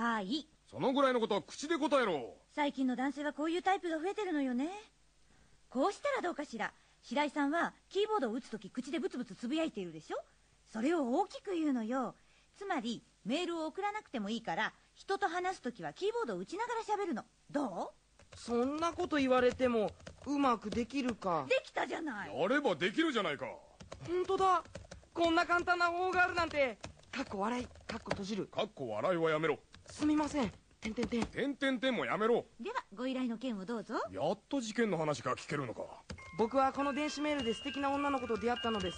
はい。そのぐらいのことは口で答えろ。最近の男性はこういうタイプが増えてるのよね。こうしたらどうかしら白井さんはキーボードを打つ時口でブツブツつぶやいているでしょ？それを大きく言うのよ。つまりメールを送らなくてもいいから人と話す時はキーボードを打ちながら喋るの。どそんなこと言われてもうまくできるか。うできたじゃない。やればできるじゃないか。本当だこんな簡単な方法があるなんて。かっこ笑い。かっこ閉じる。かっこ笑いはやめろ。すみません。てんてんてん。てんてんてんもやめろ。ではご依頼の件をどうぞ。やっと事件の話が聞けるのか。僕はこの電子メールで素敵な女の子と出会ったのです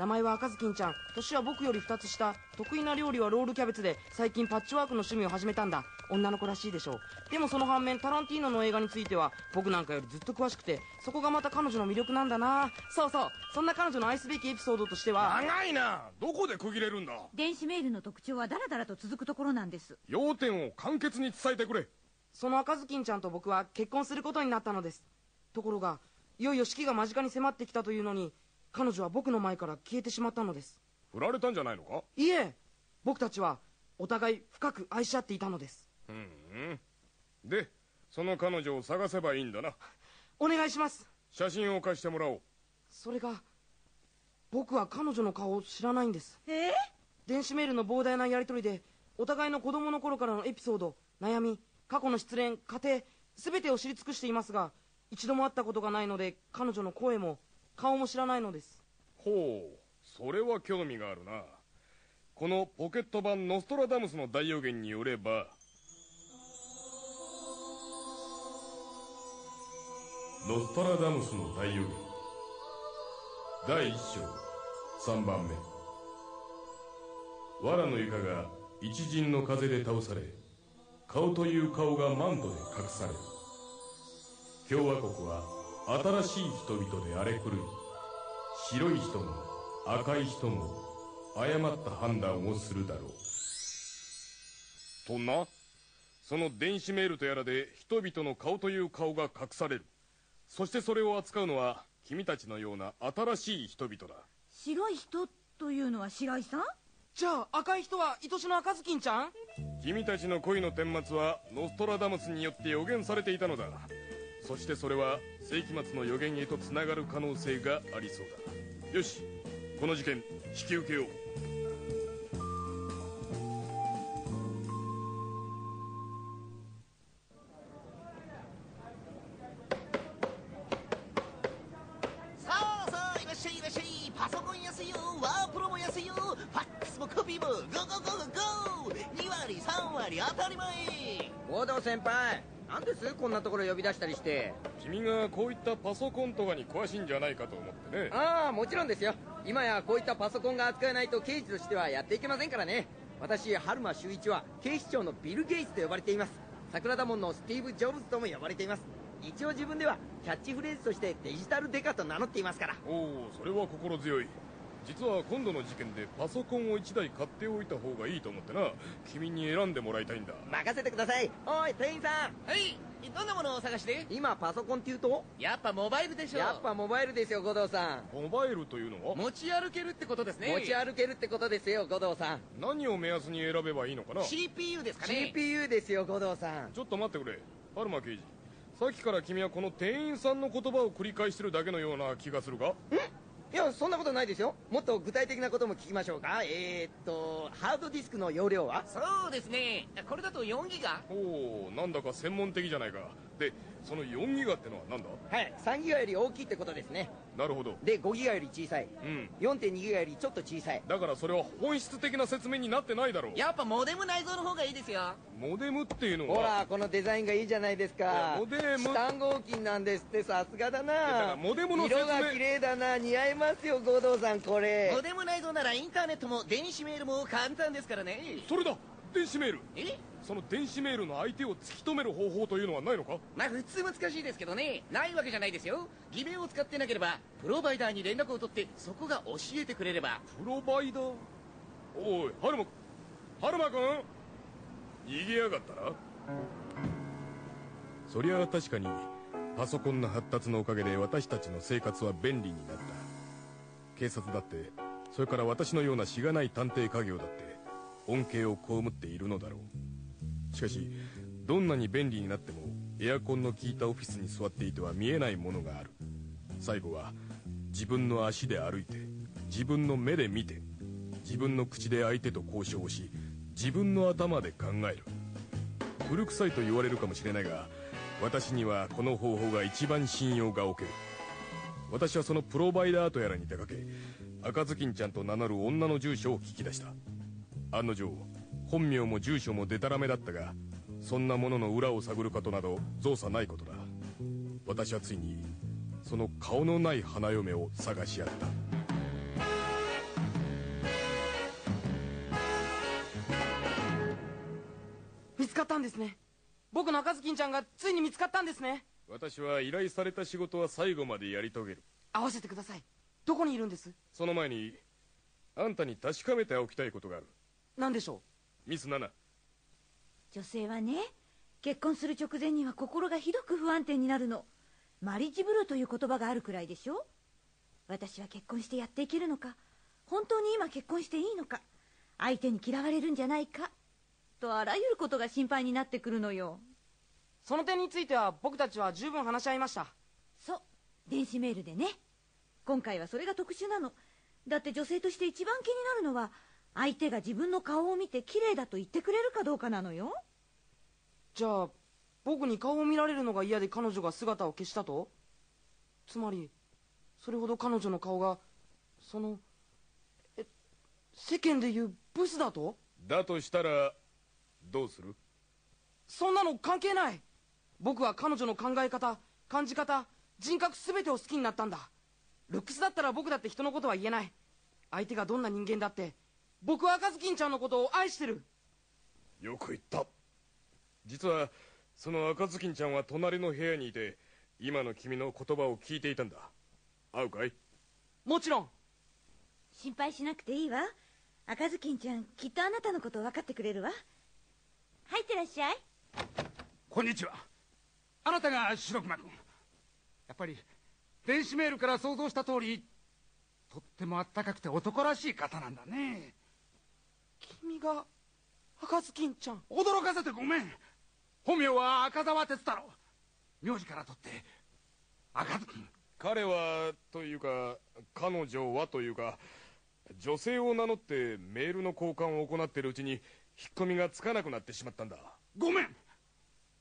名前は赤ずきんちゃん。年は僕より2つ下。得意な料理はロールキャベツで最近パッチワークの趣味を始めたんだ。女の子らしいでしょう。でもその反面タランティーノの映画については僕なんかよりずっと詳しくてそこがまた彼女の魅力なんだな。そうそう。そんな彼女の愛すべきエピソードとしては長いな。どこで区切れるんだ？電子メールの特徴はダラダラと続くところなんです。要点を簡潔に伝えてくれ。その赤ずきんちゃんと僕は結婚することになったのです。ところがいよいよ式が間近に迫ってきたというのに彼女は僕の前から消えてしまったのです。振られたんじゃないのか？いえ僕たちはお互い深く愛し合っていたのです。うんでその彼女を探せばいいんだな。お願いします。写真を貸してもらおう。それが僕は彼女の顔を知らないんです。え？電子メールの膨大なやり取りでお互いの子供の頃からのエピソード悩み過去の失恋家庭全てを知り尽くしていますが一度も会ったことがないので彼女の声も顔も知らないのです。ほうそれは興味があるな。このポケット版ノストラダムスの大予言によればノストラダムスの大予言。第1章3番目。藁の床が一陣の風で倒され顔という顔がマントで隠される共和国は新しい人々で荒れ狂い白い人も赤い人も誤った判断をするだろう。とな。その電子メールとやらで人々の顔という顔が隠される。そしてそれを扱うのは君たちのような新しい人々だ。白い人というのは白井さん？じゃあ赤い人は愛しの赤ずきんちゃん？君たちの恋の顛末はノストラダムスによって予言されていたのだそしてそれは世紀末の予言へとつながる可能性がありそうだ。よしこの事件引き受けよう。び出したりして。君がこういったパソコンとかに詳しいんじゃないかと思ってね。ああもちろんですよ。今やこういったパソコンが扱えないと刑事としてはやっていけませんからね。私春馬修一は警視庁のビル・ゲイツと呼ばれています。桜田門のスティーブ・ジョブズとも呼ばれています。一応自分ではキャッチフレーズとしてデジタルデカと名乗っていますから。おおそれは心強い。実は今度の事件でパソコンを1台買っておいた方がいいと思ってな。君に選んでもらいたいんだ。任せてください。おい店員さん。はいどんなものをお探しで今パソコンって言うと？やっぱモバイルでしょ。やっぱモバイルですよ五道さモバイルというのは？持ち歩けるってことですね。ん持ち歩けるってことですよ五道さん。何を目安に選べばいいのかな？CPU ですかね。CPU ですよ五道さん。ちょっと待ってくれ。春馬刑事。さっきから君はこの店員さんの言葉を繰り返してるだけのような気がするがいやそんなことないですよ。もっと具体的なことも聞きましょうか。えー、っとハードディスクの容量は？そうですね。これだと4ギガ。おおなんだか専門的じゃないかでその4ギガってのは何だ？はい3ギガより大きいってことですね。なるほど。で5ギガより小さい。うん。4.2ギガよりちょっと小さい。だからそれは本質的な説明になってないだろう。やっぱモデム内蔵の方がいいですよ。モデムっていうのは？ほらこのデザインがいいじゃないですか。モデム。チタン合金なんですってさすがだいやだからなモデムの説明。色が綺麗だな似合いますよ合同さんこれ。モデム内蔵ならインターネットも電子メールも簡単ですからね。それだ。電子メール。え？その電子メールの相手を突き止める方法というのはないのか？まあ普通難しいですけどね。ないわけじゃないですよ。偽名を使ってなければプロバイダーに連絡を取ってそこが教えてくれれば。プロバイダー？おい春馬春馬君逃げやがったな。そりゃ確かにパソコンの発達のおかげで私たちの生活は便利になった。警察だってそれから私のようなしがない探偵家業だって恩恵を被っているのだろうしかしどんなに便利になってもエアコンの効いたオフィスに座っていては見えないものがある。最後は自分の足で歩いて自分の目で見て自分の口で相手と交渉をし自分の頭で考える。古臭いと言われるかもしれないが私にはこの方法が一番信用がおける。私はそのプロバイダーとやらに出かけ赤ずきんちゃんと名乗る女の住所を聞き出した。案の定本名も住所もデタラメだったがそんなものの裏を探ることなど造作ないことだ。私はついにその顔のない花嫁を探し当った。見つかったんですね。僕の赤ずきんちゃんがついに見つかったんですね。私は依頼された仕事は最後までやり遂げる。会わせてください。どこにいるんです？その前にあんたに確かめておきたいことがある。何でしょミス・ナナ。女性はね結婚する直前には心がひどく不安定になるの。マリッジブルーという言葉があるくらいでしょ。私は結婚してやっていけるのか。本当に今結婚していいのか。相手に嫌われるんじゃないか。とあらゆることが心配になってくるのよ。その点については僕たちは十分話し合いました。そう。電子メールでね。今回はそれが特殊なの。だって女性として一番気になるのは相手が自分の顔を見て綺麗だと言ってくれるかどうかなのよ。じゃあ僕に顔を見られるのが嫌で彼女が姿を消したと？つまりそれほど彼女の顔がそのえ世間でいうブスだと？だとしたらどうする？そんなの関係ない！僕は彼女の考え方感じ方人格全てを好きになったんだ。ルックスだったら僕だって人のことは言えない。相手がどんな人間だって僕は赤ずきんちゃんのことを愛してる。よく言った。実はその赤ずきんちゃんは隣の部屋にいて今の君の言葉を聞いていたんだ。会うかい？もちろん。心配しなくていいわ。赤ずきんちゃんきっとあなたのこと分かってくれるわ。入ってらっしゃい。こんにちは。あなたが白熊君。やっぱり電子メールから想像した通りとってもあったかくて男らしい方なんだね君が赤ずきんちゃん。驚かせてごめん。本名は赤澤哲太郎。名字から取って赤ずきん。彼はというか彼女はというか女性を名乗ってメールの交換を行っているうちに引っ込みがつかなくなってしまったんだ。ごめん。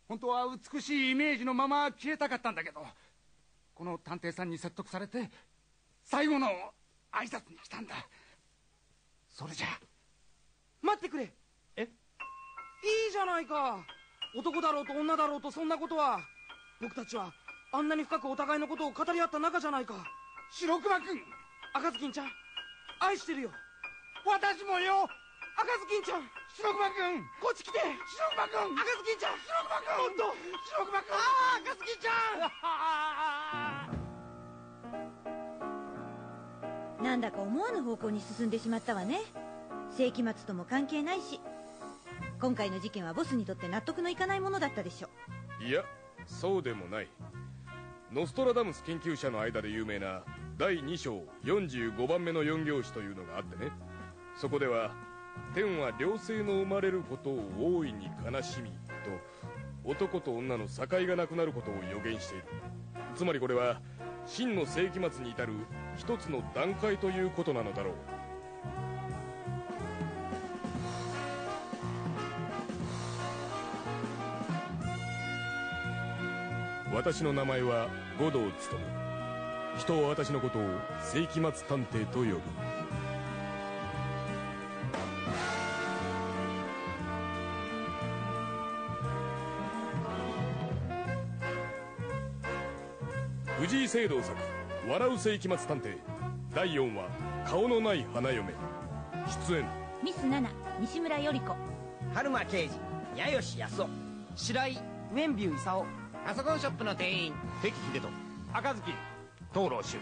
本当は美しいイメージのまま消えたかったんだけどこの探偵さんに説得されて最後の挨拶に来たんだ。それじゃ待ってくれ。え？いいじゃないか。男だろうと女だろうとそんなことは。僕たちはあんなに深くお互いのことを語り合った仲じゃないか。白熊君。赤ずきんちゃん愛してるよ。私もよ。赤ずきんちゃん。白熊君。こっち来て。白熊君。赤ずきんちゃん。白熊君。もっと白熊君。ああ赤ずきんちゃん。なんだか思わぬ方向に進んでしまったわね世紀末とも関係ないし今回の事件はボスにとって納得のいかないものだったでしょう。いやそうでもない。ノストラダムス研究者の間で有名な第2章45番目の4行詞というのがあってね。そこでは天は両性の生まれることを大いに悲しみと男と女の境がなくなることを予言している。つまりこれは真の世紀末に至る一つの段階ということなのだろう。私の名前は五道勉人は私のことを世紀末探偵と呼ぶ。藤井聖堂作「笑う世紀末探偵」第4話「顔のない花嫁」出演ミス・ナナ西村頼子。春馬刑事宮吉康夫。白井ウェンビュー勲パソコンショップの店員。関秀人。赤月東郎衆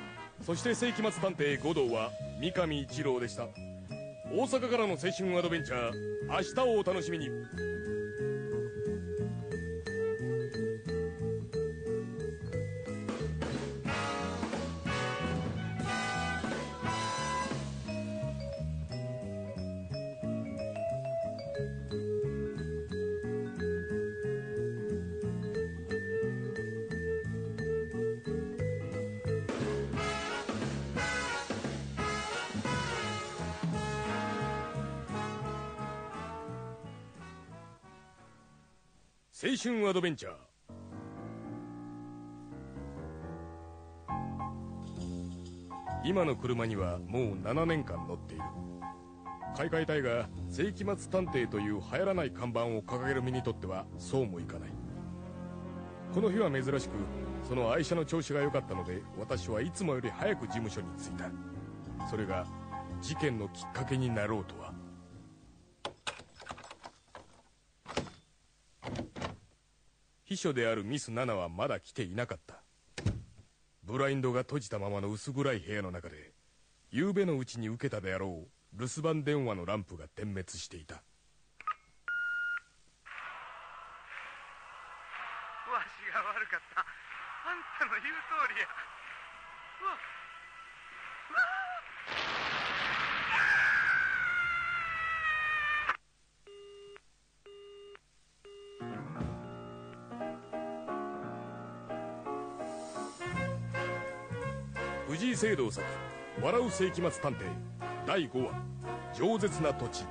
そして世紀末探偵五道は三上一郎でした。大阪からの青春アドベンチャー明日をお楽しみにドベンチャー。今の車にはもう7年間乗っている。買い替えたいが世紀末探偵という流行らない看板を掲げる身にとってはそうもいかない。この日は珍しくその愛車の調子が良かったので私はいつもより早く事務所に着いた。それが事件のきっかけになろうとは書であるミス・ナナはまだ来ていなかった。ブラインドが閉じたままの薄暗い部屋の中で昨べのうちに受けたであろう留守番電話のランプが点滅していた。わしが悪かった。あんたの言う通りや。うわ藤井聖堂作「笑う世紀末探偵」第5話「饒舌な土地」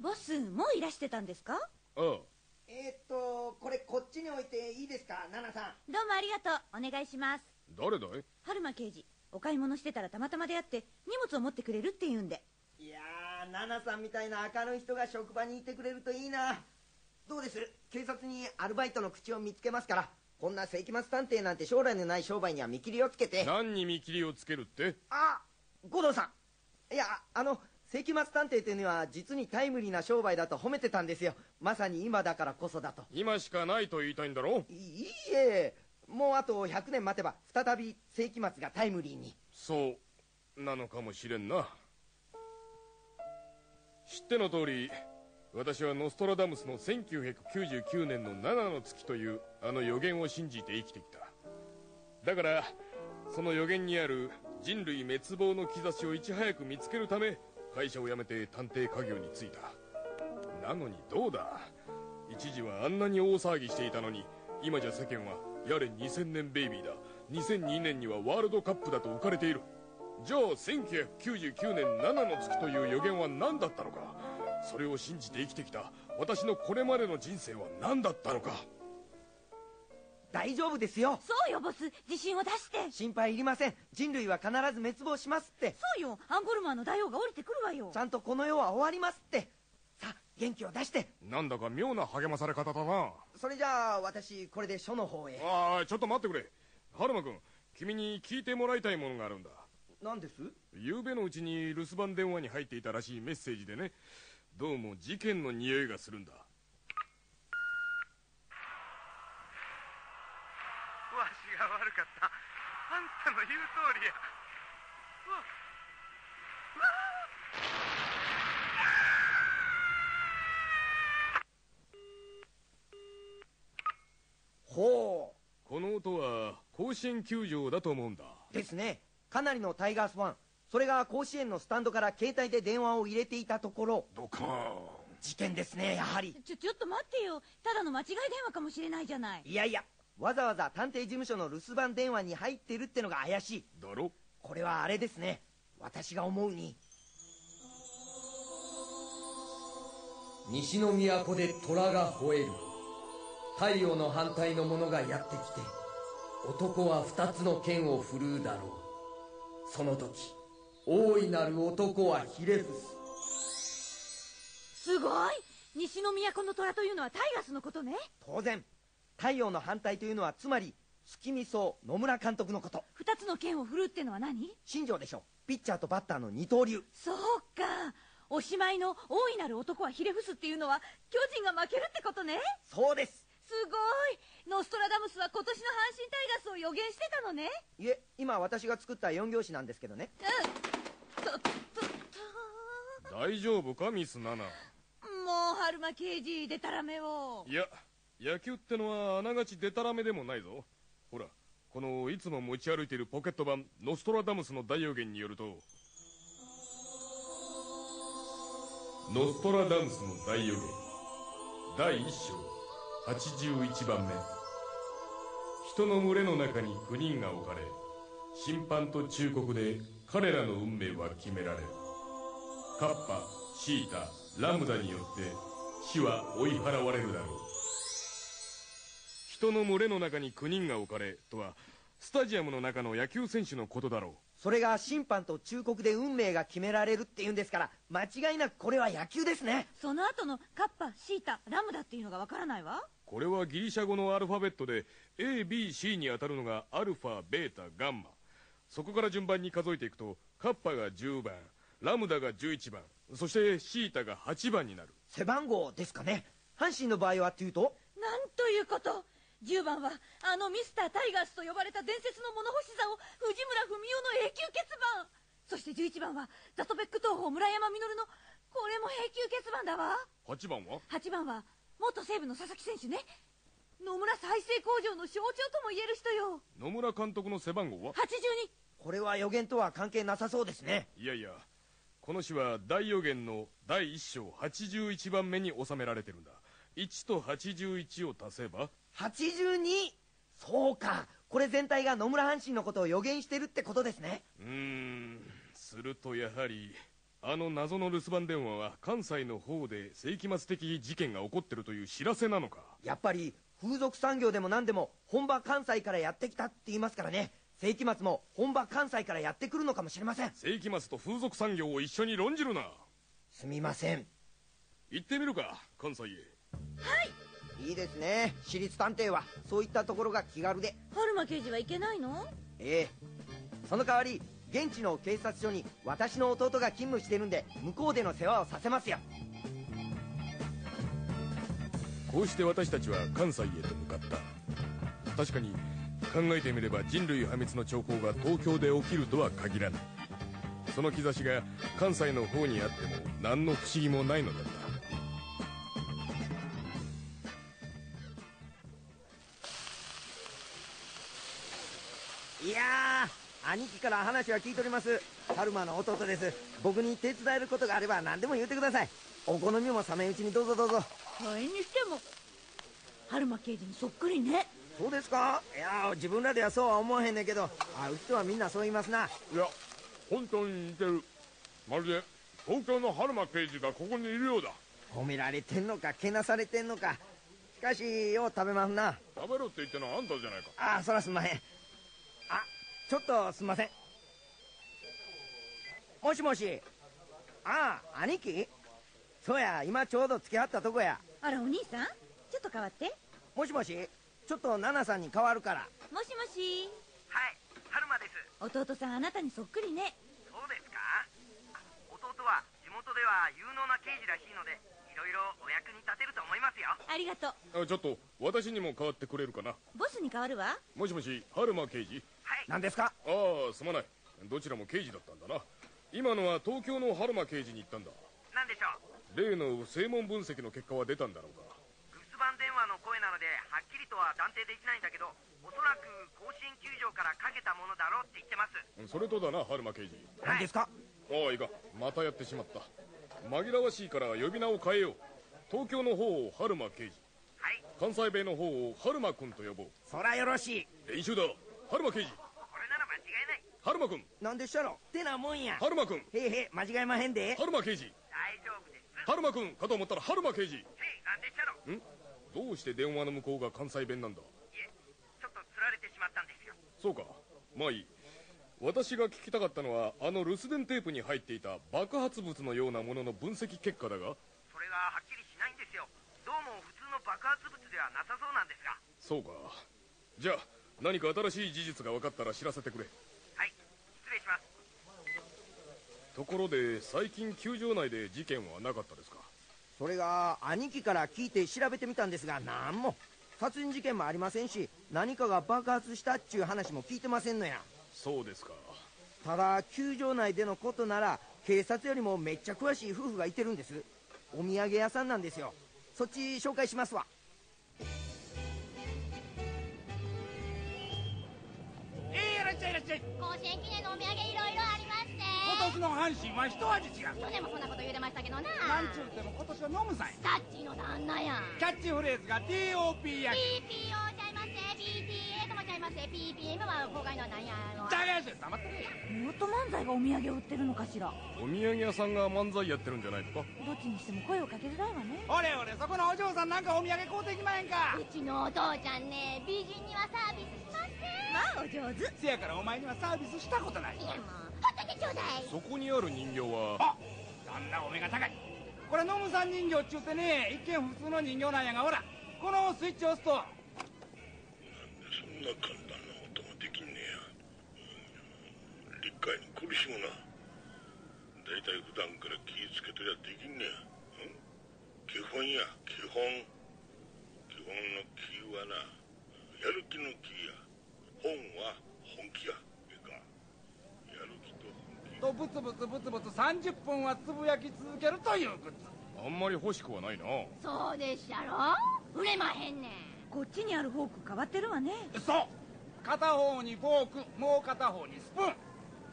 ボスもういらしてたんですか？ああ。えーっとこれこっちに置いていいですか？ナナさん。どうもありがとう。お願いします。誰だい？春馬刑事。お買い物してたらたまたま出会って荷物を持ってくれるって言うんでナナさんみたいな明るい人が職場にいてくれるといいな。どうです？警察にアルバイトの口を見つけますから。こんな世紀末探偵なんて将来のない商売には見切りをつけて。何に見切りをつけるって？あ五郎さん。いやあの世紀末探偵というのは実にタイムリーな商売だと褒めてたんですよ。まさに今だからこそだと。今しかないと言いたいんだろいいえ。もうあと100年待てば再び世紀末がタイムリーに。そうなのかもしれんな知っての通り私はノストラダムスの1999年の7の月というあの予言を信じて生きてきた。だからその予言にある人類滅亡の兆しをいち早く見つけるため会社を辞めて探偵家業に就いた。なのにどうだ？一時はあんなに大騒ぎしていたのに今じゃ世間はやれ2000年ベイビーだ。2002年にはワールドカップだと浮かれている。じゃあ1999年7の月という予言は何だったのか？それを信じて生きてきた私のこれまでの人生は何だったのか？大丈夫ですよ。そうよボス。自信を出して。心配いりません。人類は必ず滅亡しますって。そうよ。アンゴルマーの大王が降りてくるわよ。ちゃんとこの世は終わりますって。さあ元気を出して。なんだか妙な励まされ方だな。それじゃあ私これで書の方へ。ああちょっと待ってくれ。春馬君君に聞いてもらいたいものがあるんだ何です？昨べのうちに留守番電話に入っていたらしいメッセージでね。どうも事件の匂いがするんだ。わしが悪かった。あんたの言う通りや。うわ。ほこの音は甲子園球場だと思うんだ。うですねかなりのタイガースファン。それが甲子園のスタンドから携帯で電話を入れていたところ。ドカーン。事件ですねやはり。ちょちょっと待ってよ。ただの間違い電話かもしれないじゃない。いやいやわざわざ探偵事務所の留守番電話に入ってるってのが怪しい。だろ？これはあれですね。私が思うに。西の都で虎が吠える。太陽の反対の者がやってきて男は二つの剣を振るうだろうその時大いなる男はひれ伏す。すごい。西の都の虎というのはタイガースのことね。当然太陽の反対というのはつまり月見草野村監督のこと。二つの剣を振るってのは何？新庄でしょピッチャーとバッターの二刀流。そうか。おしまいの大いなる男はひれ伏すっていうのは巨人が負けるってことね。そうですすごい。ノストラダムスは今年の阪神タイガースを予言してたのね。いえ今私が作った4行詞なんですけどね。ととと大丈夫かミス・ナナ？もう春馬刑事でたらめを。いや野球ってのはあながちデタラメでもないぞ。ほらこのいつも持ち歩いているポケット版ノストラダムスの大予言によると。ノストラダムスの大予言。第1章81番目。人の群れの中に9人が置かれ審判と忠告で彼らの運命は決められる。カッパシータラムダによって死は追い払われるだろう。人の群れの中に9人が置かれとはスタジアムの中の野球選手のことだろう。それが審判と忠告で運命が決められるっていうんですから間違いなくこれは野球ですね。その後のカッパシータラムダっていうのがわからないわこれはギリシャ語のアルファベットで ABC に当たるのがアルファベータガンマ。そこから順番に数えていくとカッパが10番ラムダが11番そしてシータが8番になる。背番号ですかね。阪神の場合はっていうと？なんということ。10番はあのミスタータイガースと呼ばれた伝説の物干し座を藤村文雄の永久欠番。そして11番はザトベック東宝村山実のこれも永久欠番だわ。8番は？8番は元西武の佐々木選手ね。野村再生工場の象徴とも言える人よ。野村監督の背番号は？82これは予言とは関係なさそうですね。いやいやこの詩は大予言の第1章81番目に収められてるんだ。1と81を足せば？82! そうか。これ全体が野村阪神のことを予言してるってことですね。うーん。するとやはりあの謎の留守番電話は関西の方で世紀末的事件が起こってるという知らせなのか？やっぱり風俗産業でも何でも本場関西からやってきたって言いますからね。世紀末も本場関西からやってくるのかもしれません。世紀末と風俗産業を一緒に論じるな。すみません。行ってみるか関西へ。い。いですね。私立探偵はそういったところが気軽で。春馬刑事は行けないの？ええ。その代わり現地の警察署に私の弟が勤務してるんで向こうでの世話をさせますよ。こうして私たちは関西へと向かった。確かに考えてみれば人類破滅の兆候が東京で起きるとは限らない。その兆しが関西の方にあっても何の不思議もないのだった。兄貴から話は聞いております。春馬の弟です。僕に手伝えることがあれば何でも言ってください。お好みも冷めうちにどうぞどうぞ。それにしても春馬刑事にそっくりね。そうですか？いやー自分らではそうは思わへんねんけど。会う人はみんなそう言いますな。いや本当に似てる。まるで東京の春馬刑事がここにいるようだ。褒められてんのかけなされてんのか。しかしよう食べますな。食べろって言ってのはあんたじゃないか。ああそらすんまへん。あちょっとすんません。もしもし。ああ兄貴？そうや今ちょうど付き合ったとこや。あらお兄さん？ちょっと変わって。もしもし。ちょっと奈々さんに代わるから。もしもし。はい春馬です。弟さんあなたにそっくりね。そうですか？弟は地元では有能な刑事らしいのでいろいろお役に立てると思いますよ。ありがとう。あちょっと私にも代わってくれるかな。ボスに変わるわ。もしもし春馬刑事何ですか？ああすまない。どちらも刑事だったんだな。今のは東京の春馬刑事に言ったんだ。何でしょう？例の正門分析の結果は出たんだろうか。留守番電話の声なのではっきりとは断定できないんだけどおそらく甲子園球場からかけたものだろうって言ってます。それとだな春馬刑事。何ですか？ああいいか。またやってしまった。紛らわしいから呼び名を変えよう。東京の方を春馬刑事。はい。関西弁の方を春馬君と呼ぼう。そらよろしい。練習だ。春馬刑事これなら間違いない春馬君なんでっしゃろてなもんや。春馬君へいへい間違えまへんで。春馬刑事。大丈夫です。春馬君かと思ったら春馬刑事。へいなんでっしゃろん？どうして電話の向こうが関西弁なんだ？いえちょっと釣られてしまったんですよ。そうか。まあいい。私が聞きたかったのはあの留守電テープに入っていた爆発物のようなものの分析結果だが。それがはっきりしないんですよ。どうも普通の爆発物ではなさそうなんですが。そうか。じゃあ何か新しい事実が分かったら知らせてくれはい失礼しますところで最近球場内で事件はなかったですか？それが兄貴から聞いて調べてみたんですがなんも。殺人事件もありませんし何かが爆発したっちゅう話も聞いてませんのや。そうですか。ただ球場内でのことなら警察よりもめっちゃ詳しい夫婦がいてるんです。お土産屋さんなんですよ。そっち紹介しますわ。えー、いらっしゃいいらっしゃい。甲子園記念のお土産いろいろあ年の阪神は一味違う去年もそんなこと言うてましたけどななんちゅうても今年はノムさんやタッチの旦那やキャッチフレーズが TOP や PPO ちゃいますね PTA ともちゃいますね PPM は公害のは何やあのダガヤシ黙ってれノート漫才がお土産を売ってるのかしらお土産屋さんが漫才やってるんじゃないのかどっちにしても声をかけづらいわね俺俺そこのお嬢さんなんかお土産買うてきまへんかうちのお父ちゃんね美人にはサービスしますねまあお上手せやからお前にはサービスしたことないいやもうてちょうだいそこにある人形は？あそんなお目が高い。これノムさん人形っちゅうてね一見普通の人形なんやがほらこのスイッチ押すと。そんな簡単なこともできんねや。理解に苦しむな。大体普段から気ぃつけとりゃできんねや。ん？基本や基本。基本のキーはなやる気の気や。本は本気やええかやる気ととブツブツブツブツ30分はつぶやき続けるというグッズ。あんまり欲しくはないな。そうでっしゃろ？売れまへんねん。こっちにあるフォーク変わってるわね。そう。片方にフォークもう片方にスプーン。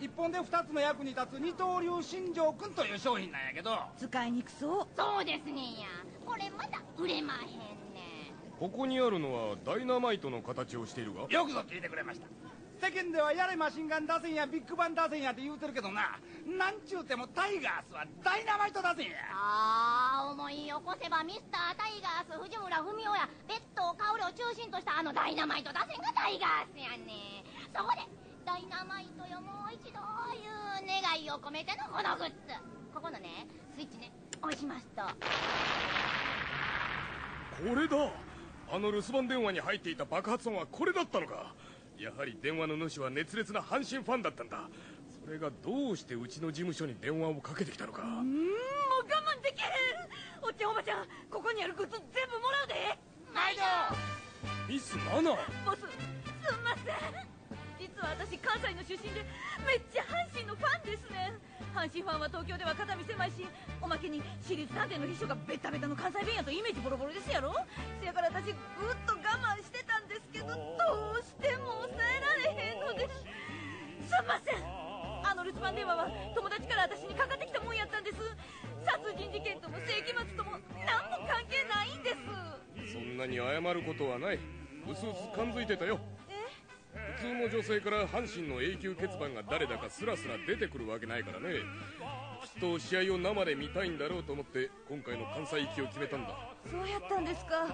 一本で二つの役に立つ二刀流新庄君という商品なんやけど。使いにくそう。そうですねんや。これまだ売れまへんねここにあるのはダイナマイトの形をしているが？よくぞ聞いてくれました世間ではやれマシンガン打線やビッグバン打線やって言うてるけどな。なんちゅうてもタイガースはダイナマイト打線や。ああ思い起こせばミスタータイガース藤村文雄やベッド薫を中心としたあのダイナマイト打線がタイガースやねそこでダイナマイトよもう一度いう願いを込めてのこのグッズ。ここのねスイッチね押しますとこれだ。あの留守番電話に入っていた爆発音はこれだったのかやはり電話の主は熱烈な阪神ファンだったんだ。それがどうしてうちの事務所に電話をかけてきたのか。うーんもう我慢できへんおっちゃんおばちゃんここにあるグッズ全部もらうで。毎度ミス・ナナボスすんません実は私関西の出身でめっちゃ阪神のファンですね。阪神ファンは東京では肩身狭いしおまけに私立探偵の秘書がベタベタの関西弁やとイメージボロボロですやろ。せやから私ぐっと我慢してたんですけどどうしても抑えられへんので。すすんません。あの留守番電話は友達から私にかかってきたもんやったんです。殺人事件とも世紀末とも何も関係ないんです。そんなに謝ることはない。うすうす感づいてたよ。普通の女性から阪神の永久欠番が誰だかスラスラ出てくるわけないからね。きっと試合を生で見たいんだろうと思って今回の関西行きを決めたんだ。そうやったんですか。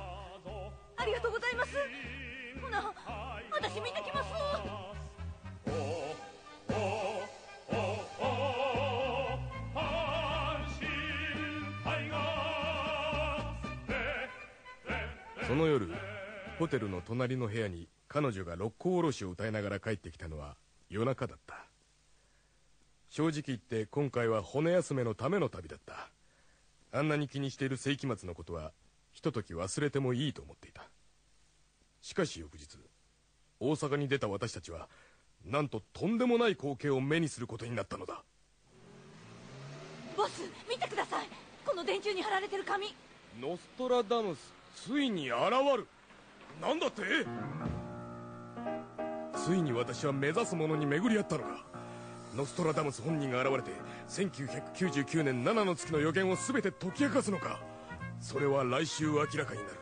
ありがとうございます。ほな私みんな来ます。その夜ホテルの隣の部屋に彼女が六甲おろしを歌いながら帰ってきたのは夜中だった。正直言って今回は骨休めのための旅だった。あんなに気にしている世紀末のことはひととき忘れてもいいと思っていた。しかし翌日大阪に出た私たちはなんととんでもない光景を目にすることになったのだ。ボス見てください。この電柱に貼られてる紙。ノストラダムスついに現る。なんだって？ついに私は目指すものに巡り合ったのかノストラダムス本人が現れて1999年7の月の予言を全て解き明かすのか。それは来週明らかになる。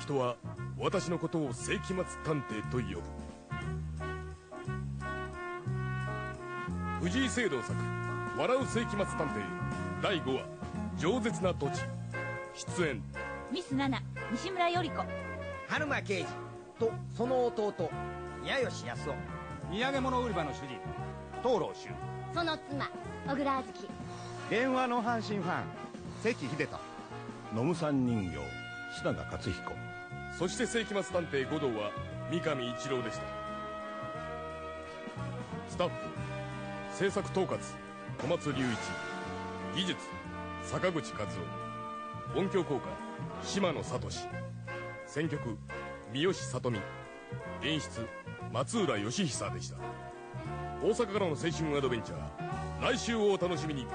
人は私のことを世紀末探偵と呼ぶ。藤井聖堂作「笑う世紀末探偵」第5話「饒舌な土地」出演。ミス・ナナ西村頼子。春馬刑事とその弟宮吉康夫。土産物売り場の主人東郎衆。その妻小倉あずき電話の阪神ファン関秀人野村さん人形品田勝彦。そして世紀末探偵五道は三上一郎でした。スタッフ制作統括小松隆一。技術坂口和夫。音響効果島野聡。選曲三好里美。演出松浦義久でした。大阪からの青春アドベンチャー来週をお楽しみに。